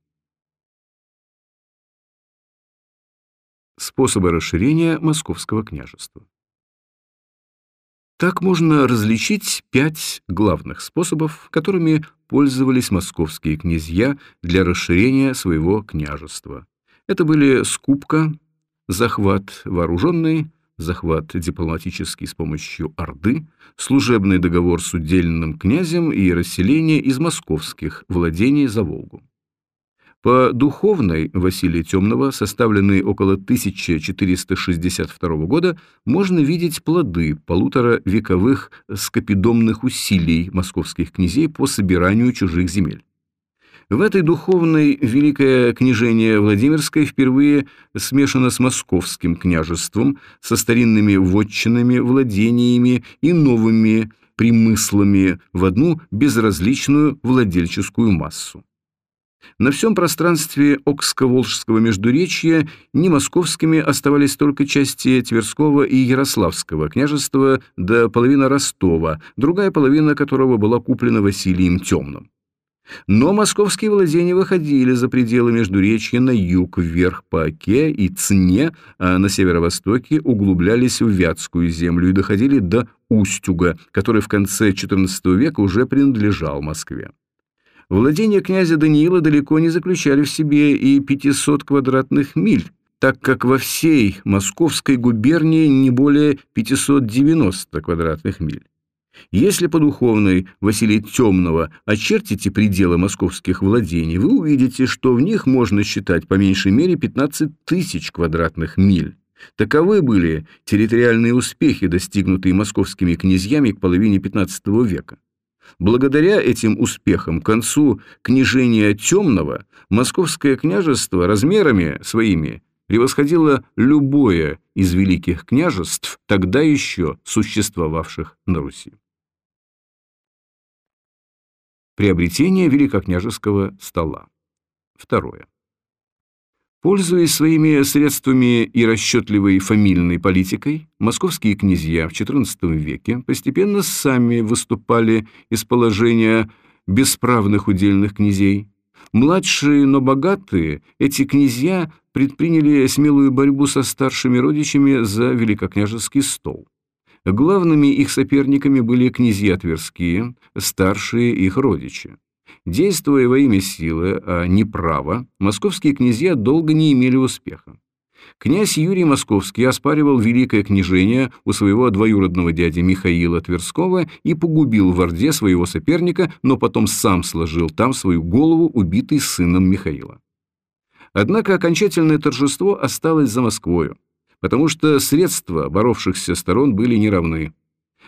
Способы расширения московского княжества. Так можно различить пять главных способов, которыми пользовались московские князья для расширения своего княжества. Это были скупка, захват вооруженный, захват дипломатический с помощью Орды, служебный договор с удельным князем и расселение из московских владений за Волгу. По духовной Василия Темного, составленной около 1462 года, можно видеть плоды полутора вековых скопидомных усилий московских князей по собиранию чужих земель. В этой духовной Великое княжение Владимирское впервые смешано с московским княжеством, со старинными вотчинами, владениями и новыми примыслами в одну безразличную владельческую массу. На всем пространстве Окско-Волжского междуречья не московскими оставались только части Тверского и Ярославского княжества до половины Ростова, другая половина которого была куплена Василием Темным. Но московские владения выходили за пределы Междуречья на юг, вверх по Оке и Цне, а на северо-востоке углублялись в Вятскую землю и доходили до Устюга, который в конце XIV века уже принадлежал Москве. Владения князя Даниила далеко не заключали в себе и 500 квадратных миль, так как во всей Московской губернии не более 590 квадратных миль. Если по духовной Василия Темного очертите пределы московских владений, вы увидите, что в них можно считать по меньшей мере 15 тысяч квадратных миль. Таковы были территориальные успехи, достигнутые московскими князьями к половине XV века. Благодаря этим успехам к концу княжения Темного московское княжество размерами своими превосходило любое из великих княжеств, тогда еще существовавших на Руси. Приобретение великокняжеского стола. Второе. Пользуясь своими средствами и расчетливой фамильной политикой, московские князья в XIV веке постепенно сами выступали из положения бесправных удельных князей. Младшие, но богатые, эти князья предприняли смелую борьбу со старшими родичами за великокняжеский стол. Главными их соперниками были князья Тверские, старшие их родичи. Действуя во имя силы, а не права, московские князья долго не имели успеха. Князь Юрий Московский оспаривал великое княжение у своего двоюродного дяди Михаила Тверского и погубил в Орде своего соперника, но потом сам сложил там свою голову, убитый сыном Михаила. Однако окончательное торжество осталось за Москвою, потому что средства боровшихся сторон были неравны.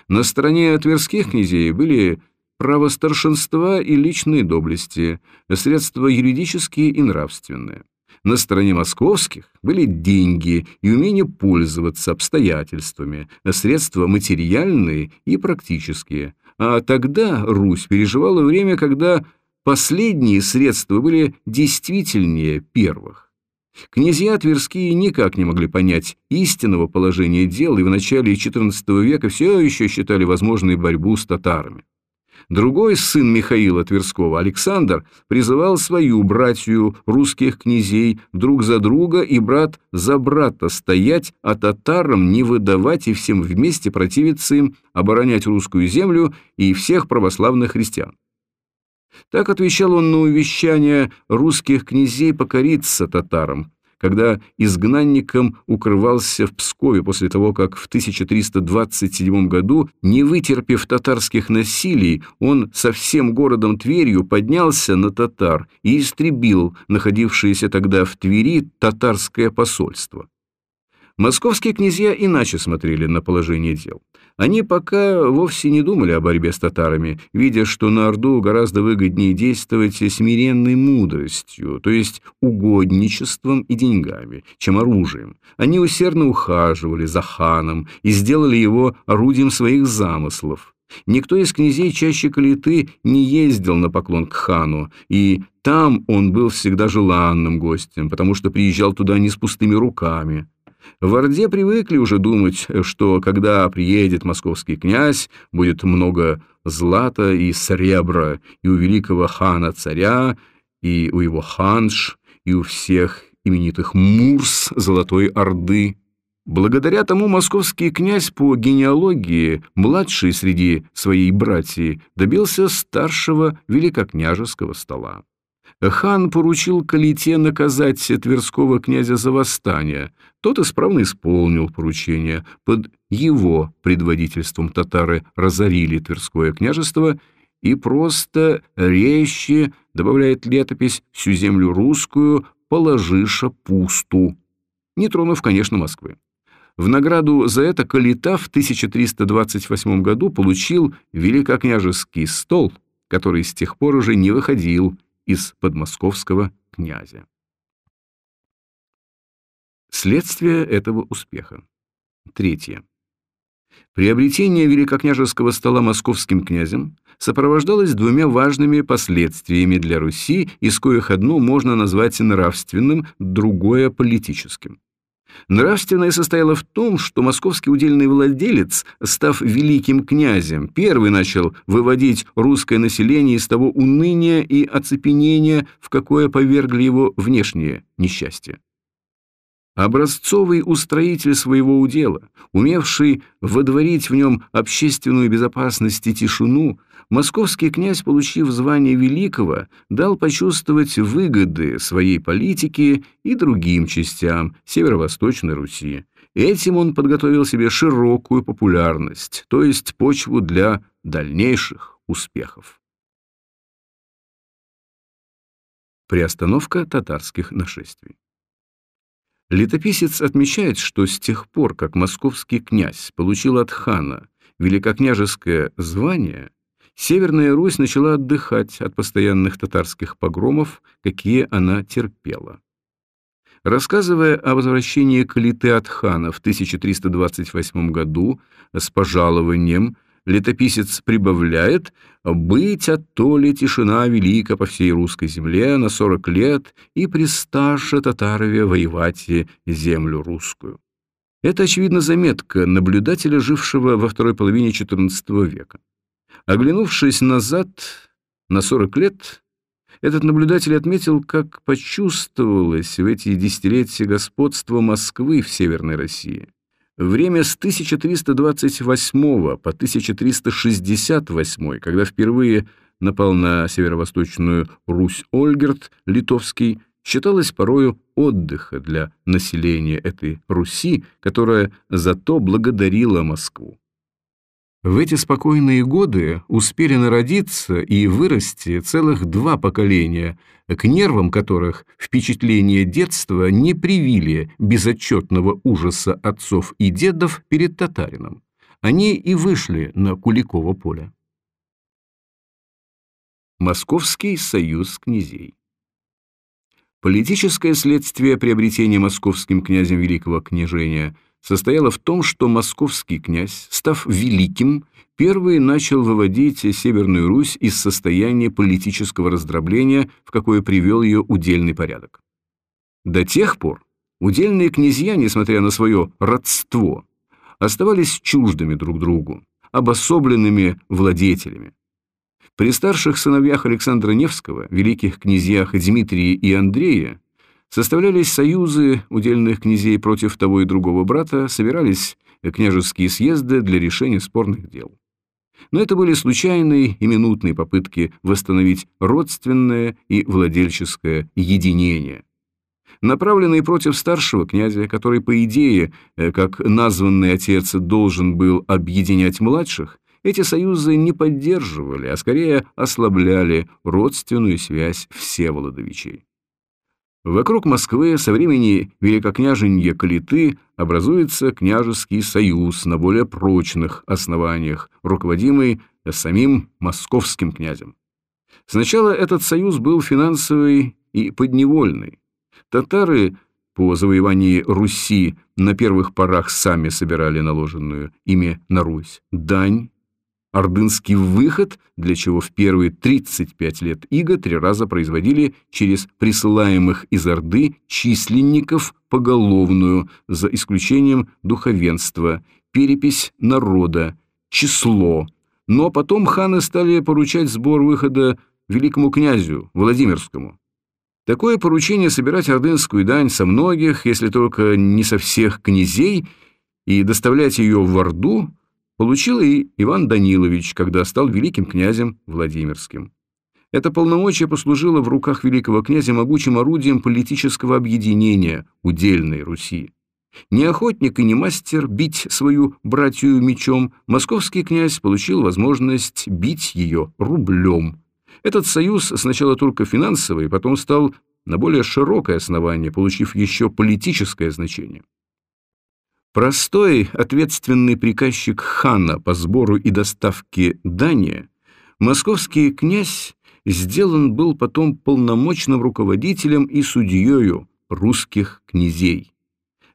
На стороне тверских князей были право старшинства и личные доблести, средства юридические и нравственные. На стороне московских были деньги и умение пользоваться обстоятельствами, средства материальные и практические. А тогда Русь переживала время, когда последние средства были действительнее первых. Князья Тверские никак не могли понять истинного положения дел и в начале XIV века все еще считали возможной борьбу с татарами. Другой сын Михаила Тверского, Александр, призывал свою братью русских князей друг за друга и брат за брата стоять, а татарам не выдавать и всем вместе противиться им, оборонять русскую землю и всех православных христиан. Так отвечал он на увещание русских князей покориться татарам, когда изгнанником укрывался в Пскове после того, как в 1327 году, не вытерпев татарских насилий, он со всем городом Тверью поднялся на татар и истребил находившееся тогда в Твери татарское посольство. Московские князья иначе смотрели на положение дел. Они пока вовсе не думали о борьбе с татарами, видя, что на Орду гораздо выгоднее действовать смиренной мудростью, то есть угодничеством и деньгами, чем оружием. Они усердно ухаживали за ханом и сделали его орудием своих замыслов. Никто из князей чаще Калиты не ездил на поклон к хану, и там он был всегда желанным гостем, потому что приезжал туда не с пустыми руками. В Орде привыкли уже думать, что когда приедет московский князь, будет много злата и сребра и у великого хана-царя, и у его ханш, и у всех именитых мурс Золотой Орды. Благодаря тому московский князь по генеалогии, младший среди своей братьи, добился старшего великокняжеского стола хан поручил Калите наказать Тверского князя за восстание. Тот исправно исполнил поручение. Под его предводительством татары разорили Тверское княжество и просто резче, добавляет летопись, всю землю русскую положиша пусту, не тронув, конечно, Москвы. В награду за это Калита в 1328 году получил великокняжеский стол, который с тех пор уже не выходил из подмосковского князя. Следствие этого успеха. Третье. Приобретение великокняжеского стола московским князем сопровождалось двумя важными последствиями для Руси, из коих одно можно назвать нравственным, другое – политическим. Нравственное состояло в том, что московский удельный владелец, став великим князем, первый начал выводить русское население из того уныния и оцепенения, в какое повергли его внешние несчастья. Образцовый устроитель своего удела, умевший водворить в нем общественную безопасность и тишину, московский князь, получив звание великого, дал почувствовать выгоды своей политики и другим частям северо-восточной Руси. Этим он подготовил себе широкую популярность, то есть почву для дальнейших успехов. Приостановка татарских нашествий Летописец отмечает, что с тех пор, как московский князь получил от хана великокняжеское звание, Северная Русь начала отдыхать от постоянных татарских погромов, какие она терпела. Рассказывая о возвращении Калиты от хана в 1328 году с пожалованием летописец прибавляет «быть от тишина велика по всей русской земле на сорок лет и присташе татарове воевать землю русскую». Это, очевидно, заметка наблюдателя, жившего во второй половине XIV века. Оглянувшись назад на сорок лет, этот наблюдатель отметил, как почувствовалось в эти десятилетия господство Москвы в Северной России. Время с 1328 по 1368, когда впервые напал на северо-восточную Русь Ольгерт Литовский, считалось порою отдыха для населения этой Руси, которая зато благодарила Москву. В эти спокойные годы успели народиться и вырасти целых два поколения, к нервам которых впечатления детства не привили безотчетного ужаса отцов и дедов перед татарином. Они и вышли на Куликово поле. Московский союз князей Политическое следствие приобретения московским князем Великого княжения состояла в том, что московский князь, став великим, первый начал выводить Северную Русь из состояния политического раздробления, в какое привел ее удельный порядок. До тех пор удельные князья, несмотря на свое родство, оставались чуждыми друг другу, обособленными владетелями. При старших сыновьях Александра Невского, великих князьях Дмитрия и Андрея, составлялись союзы удельных князей против того и другого брата, собирались княжеские съезды для решения спорных дел. Но это были случайные и минутные попытки восстановить родственное и владельческое единение. Направленные против старшего князя, который, по идее, э, как названный отец, должен был объединять младших, эти союзы не поддерживали, а скорее ослабляли родственную связь Всеволодовичей. Вокруг Москвы со времени Великокняженья Калиты образуется княжеский союз на более прочных основаниях, руководимый самим московским князем. Сначала этот союз был финансовый и подневольный. Татары по завоевании Руси на первых порах сами собирали наложенную ими на Русь дань ордынский выход, для чего в первые 35 лет иго три раза производили через присылаемых из Орды численников поголовную, за исключением духовенства, перепись народа, число. Но потом ханы стали поручать сбор выхода великому князю Владимирскому. Такое поручение собирать ордынскую дань со многих, если только не со всех князей, и доставлять ее в Орду – получил и Иван Данилович, когда стал великим князем Владимирским. Это полномочие послужило в руках великого князя могучим орудием политического объединения удельной Руси. Не охотник и не мастер бить свою братью мечом, московский князь получил возможность бить ее рублем. Этот союз сначала только финансовый, потом стал на более широкое основание, получив еще политическое значение. Простой, ответственный приказчик хана по сбору и доставке дани, московский князь сделан был потом полномочным руководителем и судьею русских князей.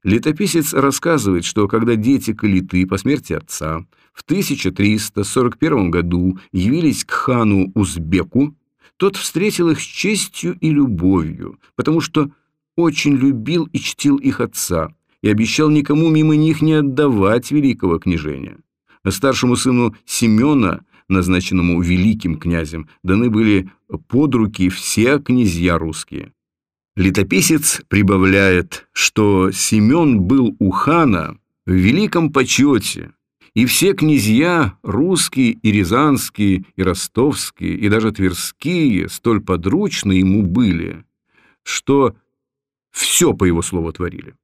Летописец рассказывает, что когда дети Калиты по смерти отца в 1341 году явились к хану Узбеку, тот встретил их с честью и любовью, потому что очень любил и чтил их отца – и обещал никому мимо них не отдавать великого княжения. А старшему сыну Семена, назначенному великим князем, даны были под руки все князья русские. Летописец прибавляет, что Семен был у хана в великом почете, и все князья, русские и рязанские, и ростовские, и даже тверские, столь подручны ему были, что все по его слову творили.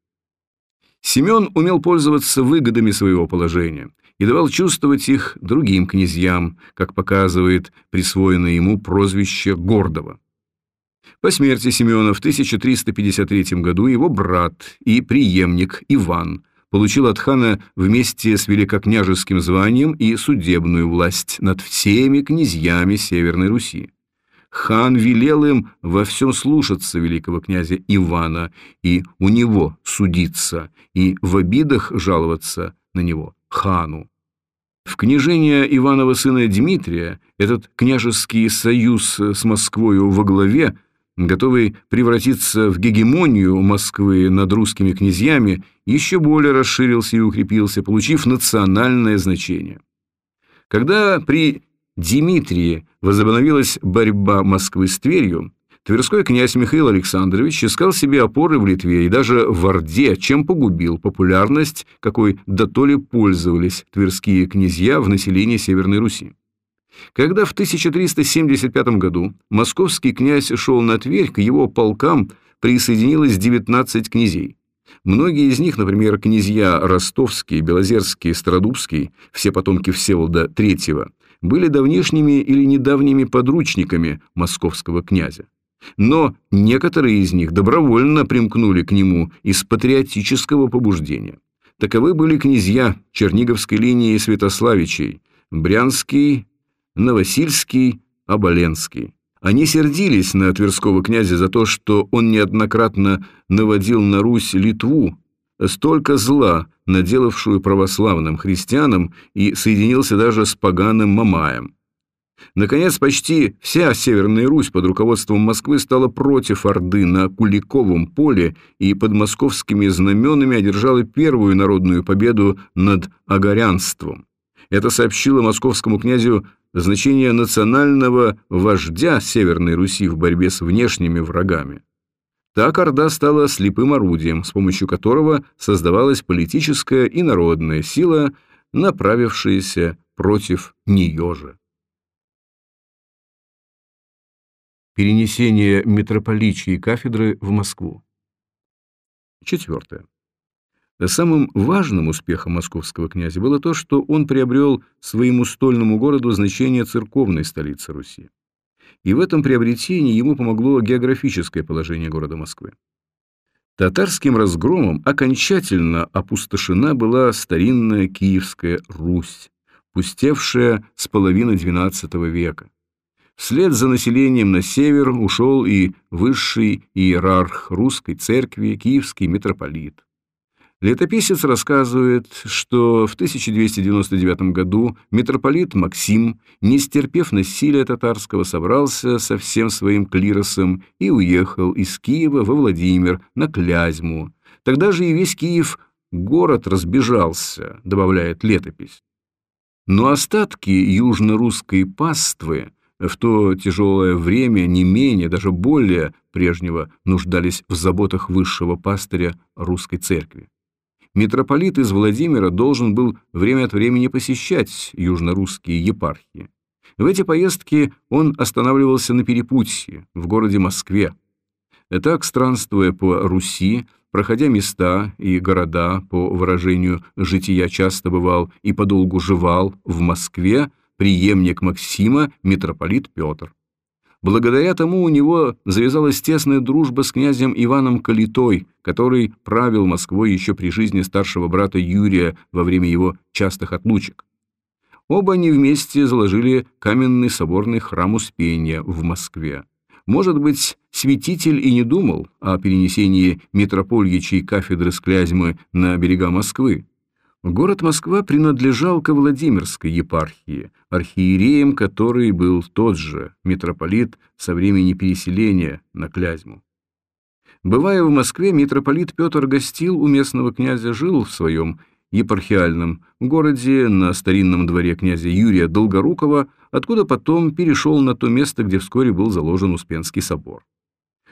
Семен умел пользоваться выгодами своего положения и давал чувствовать их другим князьям, как показывает присвоенное ему прозвище Гордого. По смерти Семена в 1353 году его брат и преемник Иван получил от хана вместе с великокняжеским званием и судебную власть над всеми князьями Северной Руси хан велел им во всем слушаться великого князя Ивана и у него судиться, и в обидах жаловаться на него, хану. В княжение Иванова сына Дмитрия этот княжеский союз с Москвою во главе, готовый превратиться в гегемонию Москвы над русскими князьями, еще более расширился и укрепился, получив национальное значение. Когда при Дмитрии возобновилась борьба Москвы с Тверью, Тверской князь Михаил Александрович искал себе опоры в Литве и даже в Орде, чем погубил популярность, какой дотоле пользовались тверские князья в населении Северной Руси. Когда в 1375 году московский князь шел на Тверь, к его полкам присоединилось 19 князей. Многие из них, например, князья Ростовский, Белозерский, Стародубский, все потомки Всеволода III, были давнишними или недавними подручниками московского князя. Но некоторые из них добровольно примкнули к нему из патриотического побуждения. Таковы были князья Черниговской линии Святославичей, Брянский, Новосильский, Оболенский. Они сердились на Тверского князя за то, что он неоднократно наводил на Русь Литву, столько зла, наделавшую православным христианам, и соединился даже с поганым Мамаем. Наконец, почти вся Северная Русь под руководством Москвы стала против Орды на Куликовом поле и под московскими знаменами одержала первую народную победу над агарянством. Это сообщило московскому князю значение национального вождя Северной Руси в борьбе с внешними врагами. Так Орда стала слепым орудием, с помощью которого создавалась политическая и народная сила, направившаяся против нее же. Перенесение митрополичьей кафедры в Москву. Четвертое. Самым важным успехом московского князя было то, что он приобрел своему стольному городу значение церковной столицы Руси. И в этом приобретении ему помогло географическое положение города Москвы. Татарским разгромом окончательно опустошена была старинная Киевская Русь, пустевшая с половины XII века. Вслед за населением на север ушел и высший иерарх русской церкви, киевский митрополит. Летописец рассказывает, что в 1299 году митрополит Максим, не стерпев насилия татарского, собрался со всем своим клиросом и уехал из Киева во Владимир на Клязьму. Тогда же и весь Киев город разбежался, добавляет летопись. Но остатки южно-русской паствы в то тяжелое время не менее, даже более прежнего нуждались в заботах высшего пастыря русской церкви. Митрополит из Владимира должен был время от времени посещать южнорусские епархии. В эти поездки он останавливался на перепутье в городе Москве. Так, странствуя по Руси, проходя места и города, по выражению жития часто бывал и подолгу жевал в Москве, преемник Максима, митрополит Петр. Благодаря тому у него завязалась тесная дружба с князем Иваном Калитой, который правил Москвой еще при жизни старшего брата Юрия во время его частых отлучек. Оба они вместе заложили каменный соборный храм Успения в Москве. Может быть, святитель и не думал о перенесении митропольичьей кафедры с Клязьмы на берега Москвы. Город Москва принадлежал ко Владимирской епархии, архиереем который был тот же, митрополит со времени переселения на Клязьму. Бывая в Москве, митрополит Петр гостил у местного князя, жил в своем епархиальном городе на старинном дворе князя Юрия Долгорукова, откуда потом перешел на то место, где вскоре был заложен Успенский собор.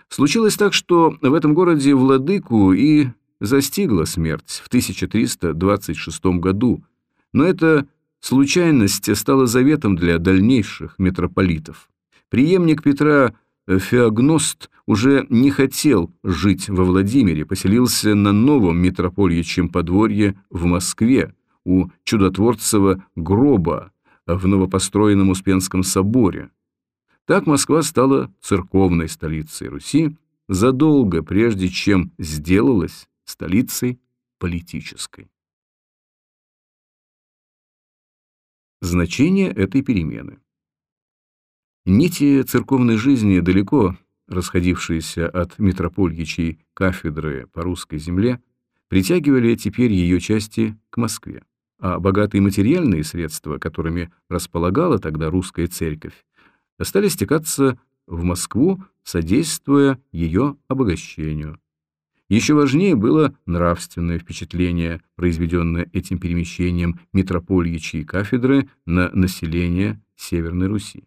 Случилось так, что в этом городе владыку и застигла смерть в 1326 году, но эта случайность стала заветом для дальнейших митрополитов. Приемник Петра Феогност уже не хотел жить во Владимире, поселился на новом митропольичьем подворье в Москве у чудотворцева гроба в новопостроенном Успенском соборе. Так Москва стала церковной столицей Руси задолго прежде, чем сделалась столицей политической. Значение этой перемены. Нити церковной жизни далеко расходившиеся от митропольичьей кафедры по русской земле, притягивали теперь ее части к Москве, а богатые материальные средства, которыми располагала тогда русская церковь, стали стекаться в Москву, содействуя ее обогащению. Еще важнее было нравственное впечатление, произведенное этим перемещением митрополичьей кафедры на население Северной Руси.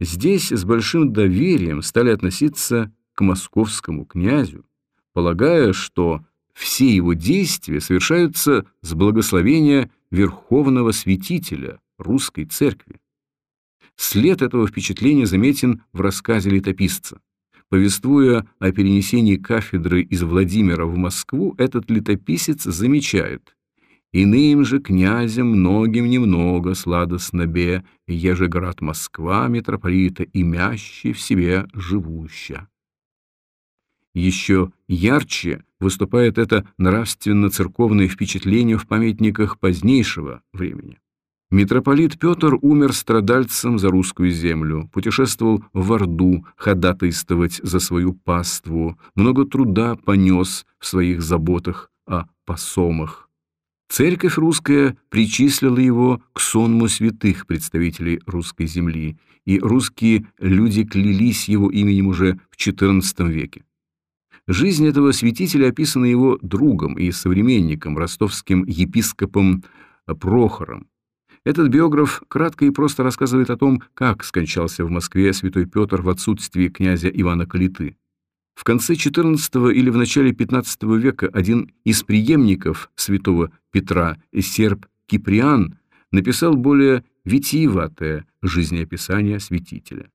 Здесь с большим доверием стали относиться к московскому князю, полагая, что все его действия совершаются с благословения верховного святителя русской церкви. След этого впечатления заметен в рассказе летописца. Повествуя о перенесении кафедры из Владимира в Москву, этот летописец замечает «Иным же князем многим немного сладостно бе, еже град Москва митрополита, имящий в себе живуща». Еще ярче выступает это нравственно-церковное впечатление в памятниках позднейшего времени. Митрополит Петр умер страдальцем за русскую землю, путешествовал в Орду ходатайствовать за свою паству, много труда понес в своих заботах о посомах. Церковь русская причислила его к сонму святых представителей русской земли, и русские люди клялись его именем уже в XIV веке. Жизнь этого святителя описана его другом и современником, ростовским епископом Прохором. Этот биограф кратко и просто рассказывает о том, как скончался в Москве святой Петр в отсутствии князя Ивана Калиты. В конце XIV или в начале XV века один из преемников святого Петра, серб Киприан, написал более витиеватое жизнеописание святителя.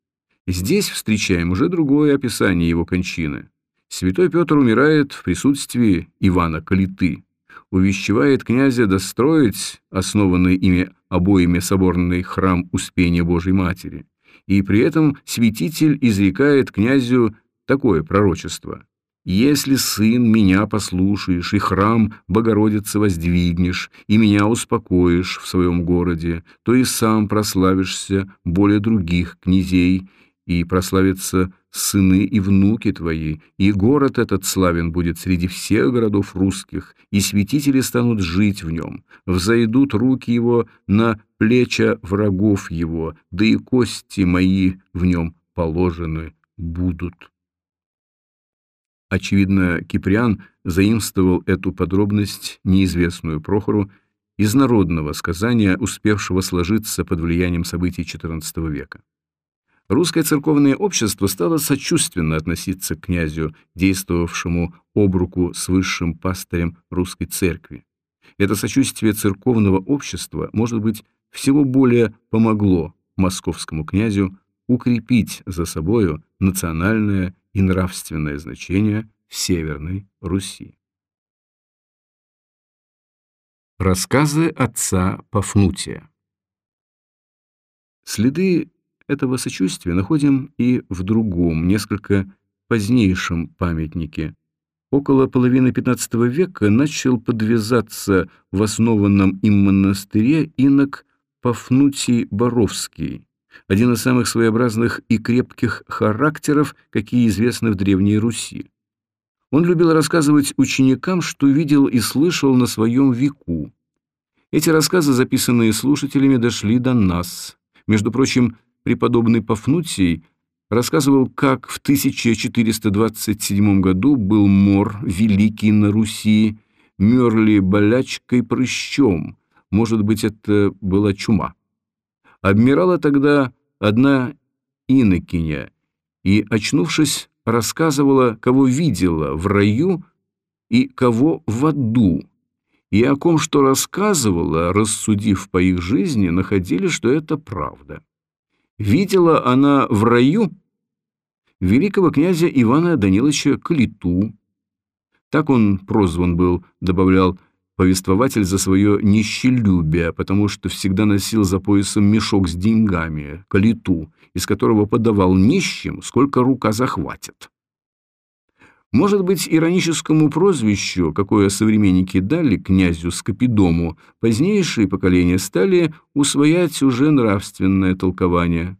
Здесь встречаем уже другое описание его кончины. Святой Петр умирает в присутствии Ивана Калиты, увещевает князя достроить основанный ими обоими соборный храм Успения Божьей Матери, и при этом святитель изрекает князю такое пророчество. «Если, сын, меня послушаешь, и храм Богородицы воздвигнешь, и меня успокоишь в своем городе, то и сам прославишься более других князей, и прославятся сыны и внуки твои, и город этот славен будет среди всех городов русских, и святители станут жить в нем, взойдут руки его на плеча врагов его, да и кости мои в нем положены будут». Очевидно, Киприан заимствовал эту подробность, неизвестную Прохору, из народного сказания, успевшего сложиться под влиянием событий XIV века. Русское церковное общество стало сочувственно относиться к князю, действовавшему об руку с высшим пастырем русской церкви. Это сочувствие церковного общества, может быть, всего более помогло московскому князю укрепить за собою национальное и нравственное значение Северной Руси. Рассказы отца Пафнутия Следы этого сочувствия находим и в другом, несколько позднейшем памятнике. Около половины XV века начал подвязаться в основанном им монастыре инок Пафнутий Боровский, один из самых своеобразных и крепких характеров, какие известны в Древней Руси. Он любил рассказывать ученикам, что видел и слышал на своем веку. Эти рассказы, записанные слушателями, дошли до нас. Между прочим, преподобный Пафнутий рассказывал, как в 1427 году был мор великий на Руси, мерли болячкой прыщом, может быть, это была чума. Обмирала тогда одна инокиня и, очнувшись, рассказывала, кого видела в раю и кого в аду, и о ком, что рассказывала, рассудив по их жизни, находили, что это правда. Видела она в раю великого князя Ивана Даниловича Калиту. Так он прозван был, добавлял повествователь за свое нищелюбие, потому что всегда носил за поясом мешок с деньгами, калиту, из которого подавал нищим, сколько рука захватит. Может быть, ироническому прозвищу, какое современники дали князю Скопидому, позднейшие поколения стали усвоять уже нравственное толкование.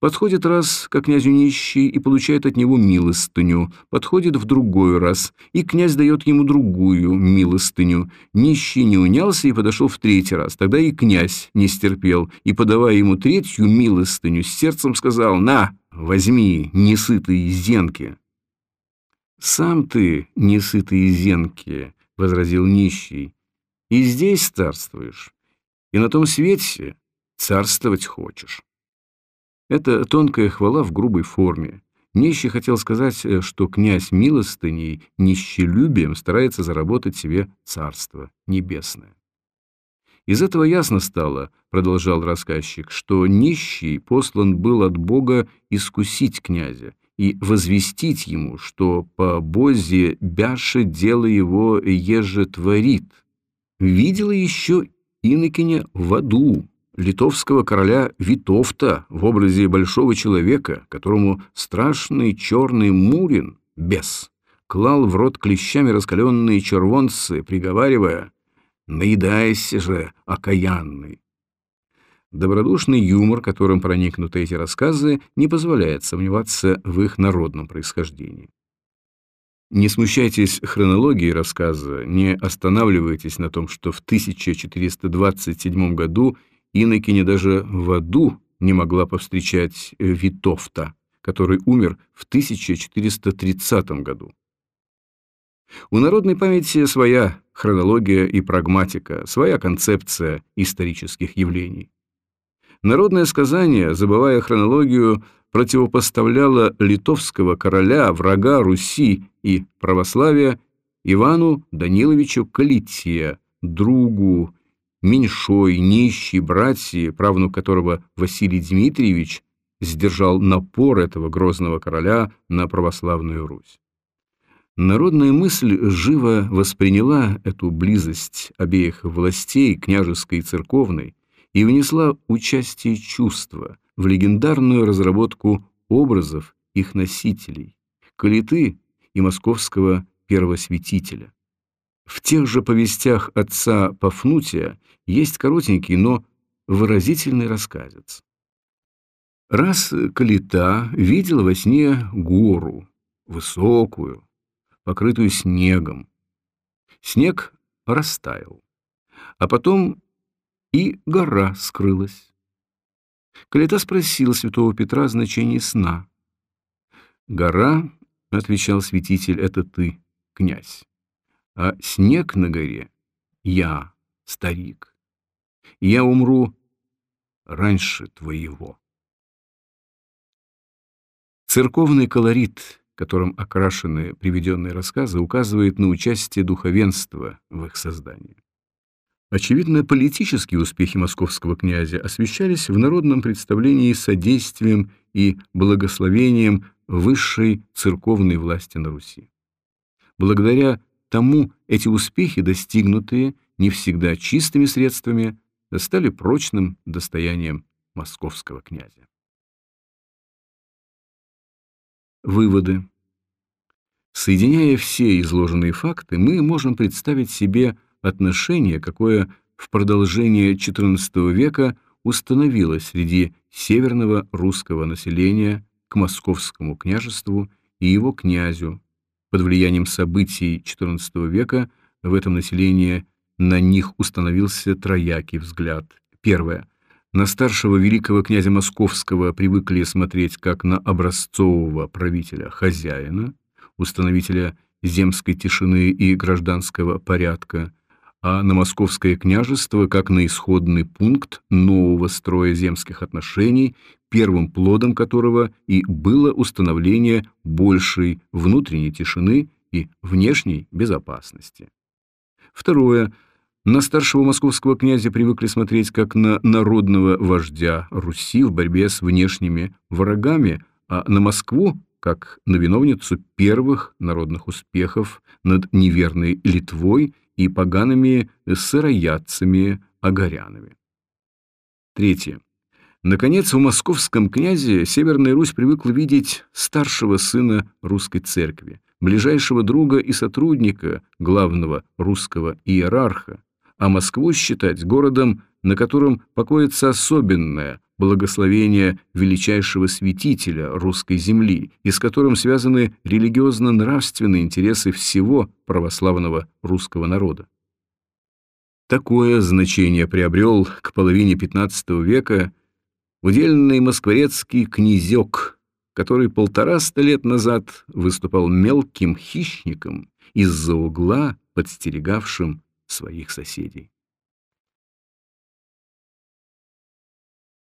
Подходит раз к князю нищий и получает от него милостыню, подходит в другой раз, и князь дает ему другую милостыню. Нищий не унялся и подошел в третий раз, тогда и князь не стерпел, и, подавая ему третью милостыню, с сердцем сказал «На, возьми, несытые зенки». «Сам ты, несытые зенки», — возразил нищий, — «и здесь царствуешь, и на том свете царствовать хочешь». Это тонкая хвала в грубой форме. Нищий хотел сказать, э, что князь милостыней нищелюбием старается заработать себе царство небесное. Из этого ясно стало, продолжал рассказчик, что нищий послан был от Бога искусить князя, и возвестить ему, что по Бозе Бяше дело его еже творит. Видела еще инокиня в аду, литовского короля Витовта в образе большого человека, которому страшный черный Мурин, бес, клал в рот клещами раскаленные червонцы, приговаривая «Наедайся же, окаянный!» Добродушный юмор, которым проникнуты эти рассказы, не позволяет сомневаться в их народном происхождении. Не смущайтесь хронологии рассказа, не останавливайтесь на том, что в 1427 году инокиня даже в аду не могла повстречать Витовта, который умер в 1430 году. У народной памяти своя хронология и прагматика, своя концепция исторических явлений. Народное сказание, забывая хронологию, противопоставляло литовского короля, врага Руси и православия Ивану Даниловичу Калития, другу, меньшой, нищий, братья, правнук которого Василий Дмитриевич сдержал напор этого грозного короля на православную Русь. Народная мысль живо восприняла эту близость обеих властей, княжеской и церковной, и внесла участие чувства в легендарную разработку образов их носителей, Калиты и московского первосвятителя. В тех же повестях отца Пафнутия есть коротенький, но выразительный рассказец. Раз Калита видела во сне гору, высокую, покрытую снегом. Снег растаял, а потом и гора скрылась. Калита спросил святого Петра значение сна. «Гора, — отвечал святитель, — это ты, князь, а снег на горе — я, старик. Я умру раньше твоего». Церковный колорит которым окрашены приведенные рассказы, указывает на участие духовенства в их создании. Очевидно, политические успехи московского князя освещались в народном представлении содействием и благословением высшей церковной власти на Руси. Благодаря тому эти успехи, достигнутые не всегда чистыми средствами, стали прочным достоянием московского князя. Выводы. Соединяя все изложенные факты, мы можем представить себе отношение, какое в продолжение XIV века установилось среди северного русского населения к московскому княжеству и его князю. Под влиянием событий XIV века в этом населении на них установился троякий взгляд. Первое. На старшего великого князя Московского привыкли смотреть как на образцового правителя-хозяина, установителя земской тишины и гражданского порядка, а на Московское княжество как на исходный пункт нового строя земских отношений, первым плодом которого и было установление большей внутренней тишины и внешней безопасности. Второе – на старшего московского князя привыкли смотреть как на народного вождя Руси в борьбе с внешними врагами, а на Москву как на виновницу первых народных успехов над неверной Литвой и погаными сыроядцами-огорянами. Третье. Наконец, в московском князе Северная Русь привыкла видеть старшего сына русской церкви, ближайшего друга и сотрудника главного русского иерарха, а Москву считать городом, на котором покоится особенное благословение величайшего святителя русской земли, и с которым связаны религиозно-нравственные интересы всего православного русского народа. Такое значение приобрел к половине XV века удельный москворецкий князек, который полтораста лет назад выступал мелким хищником из-за угла, подстерегавшим своих соседей.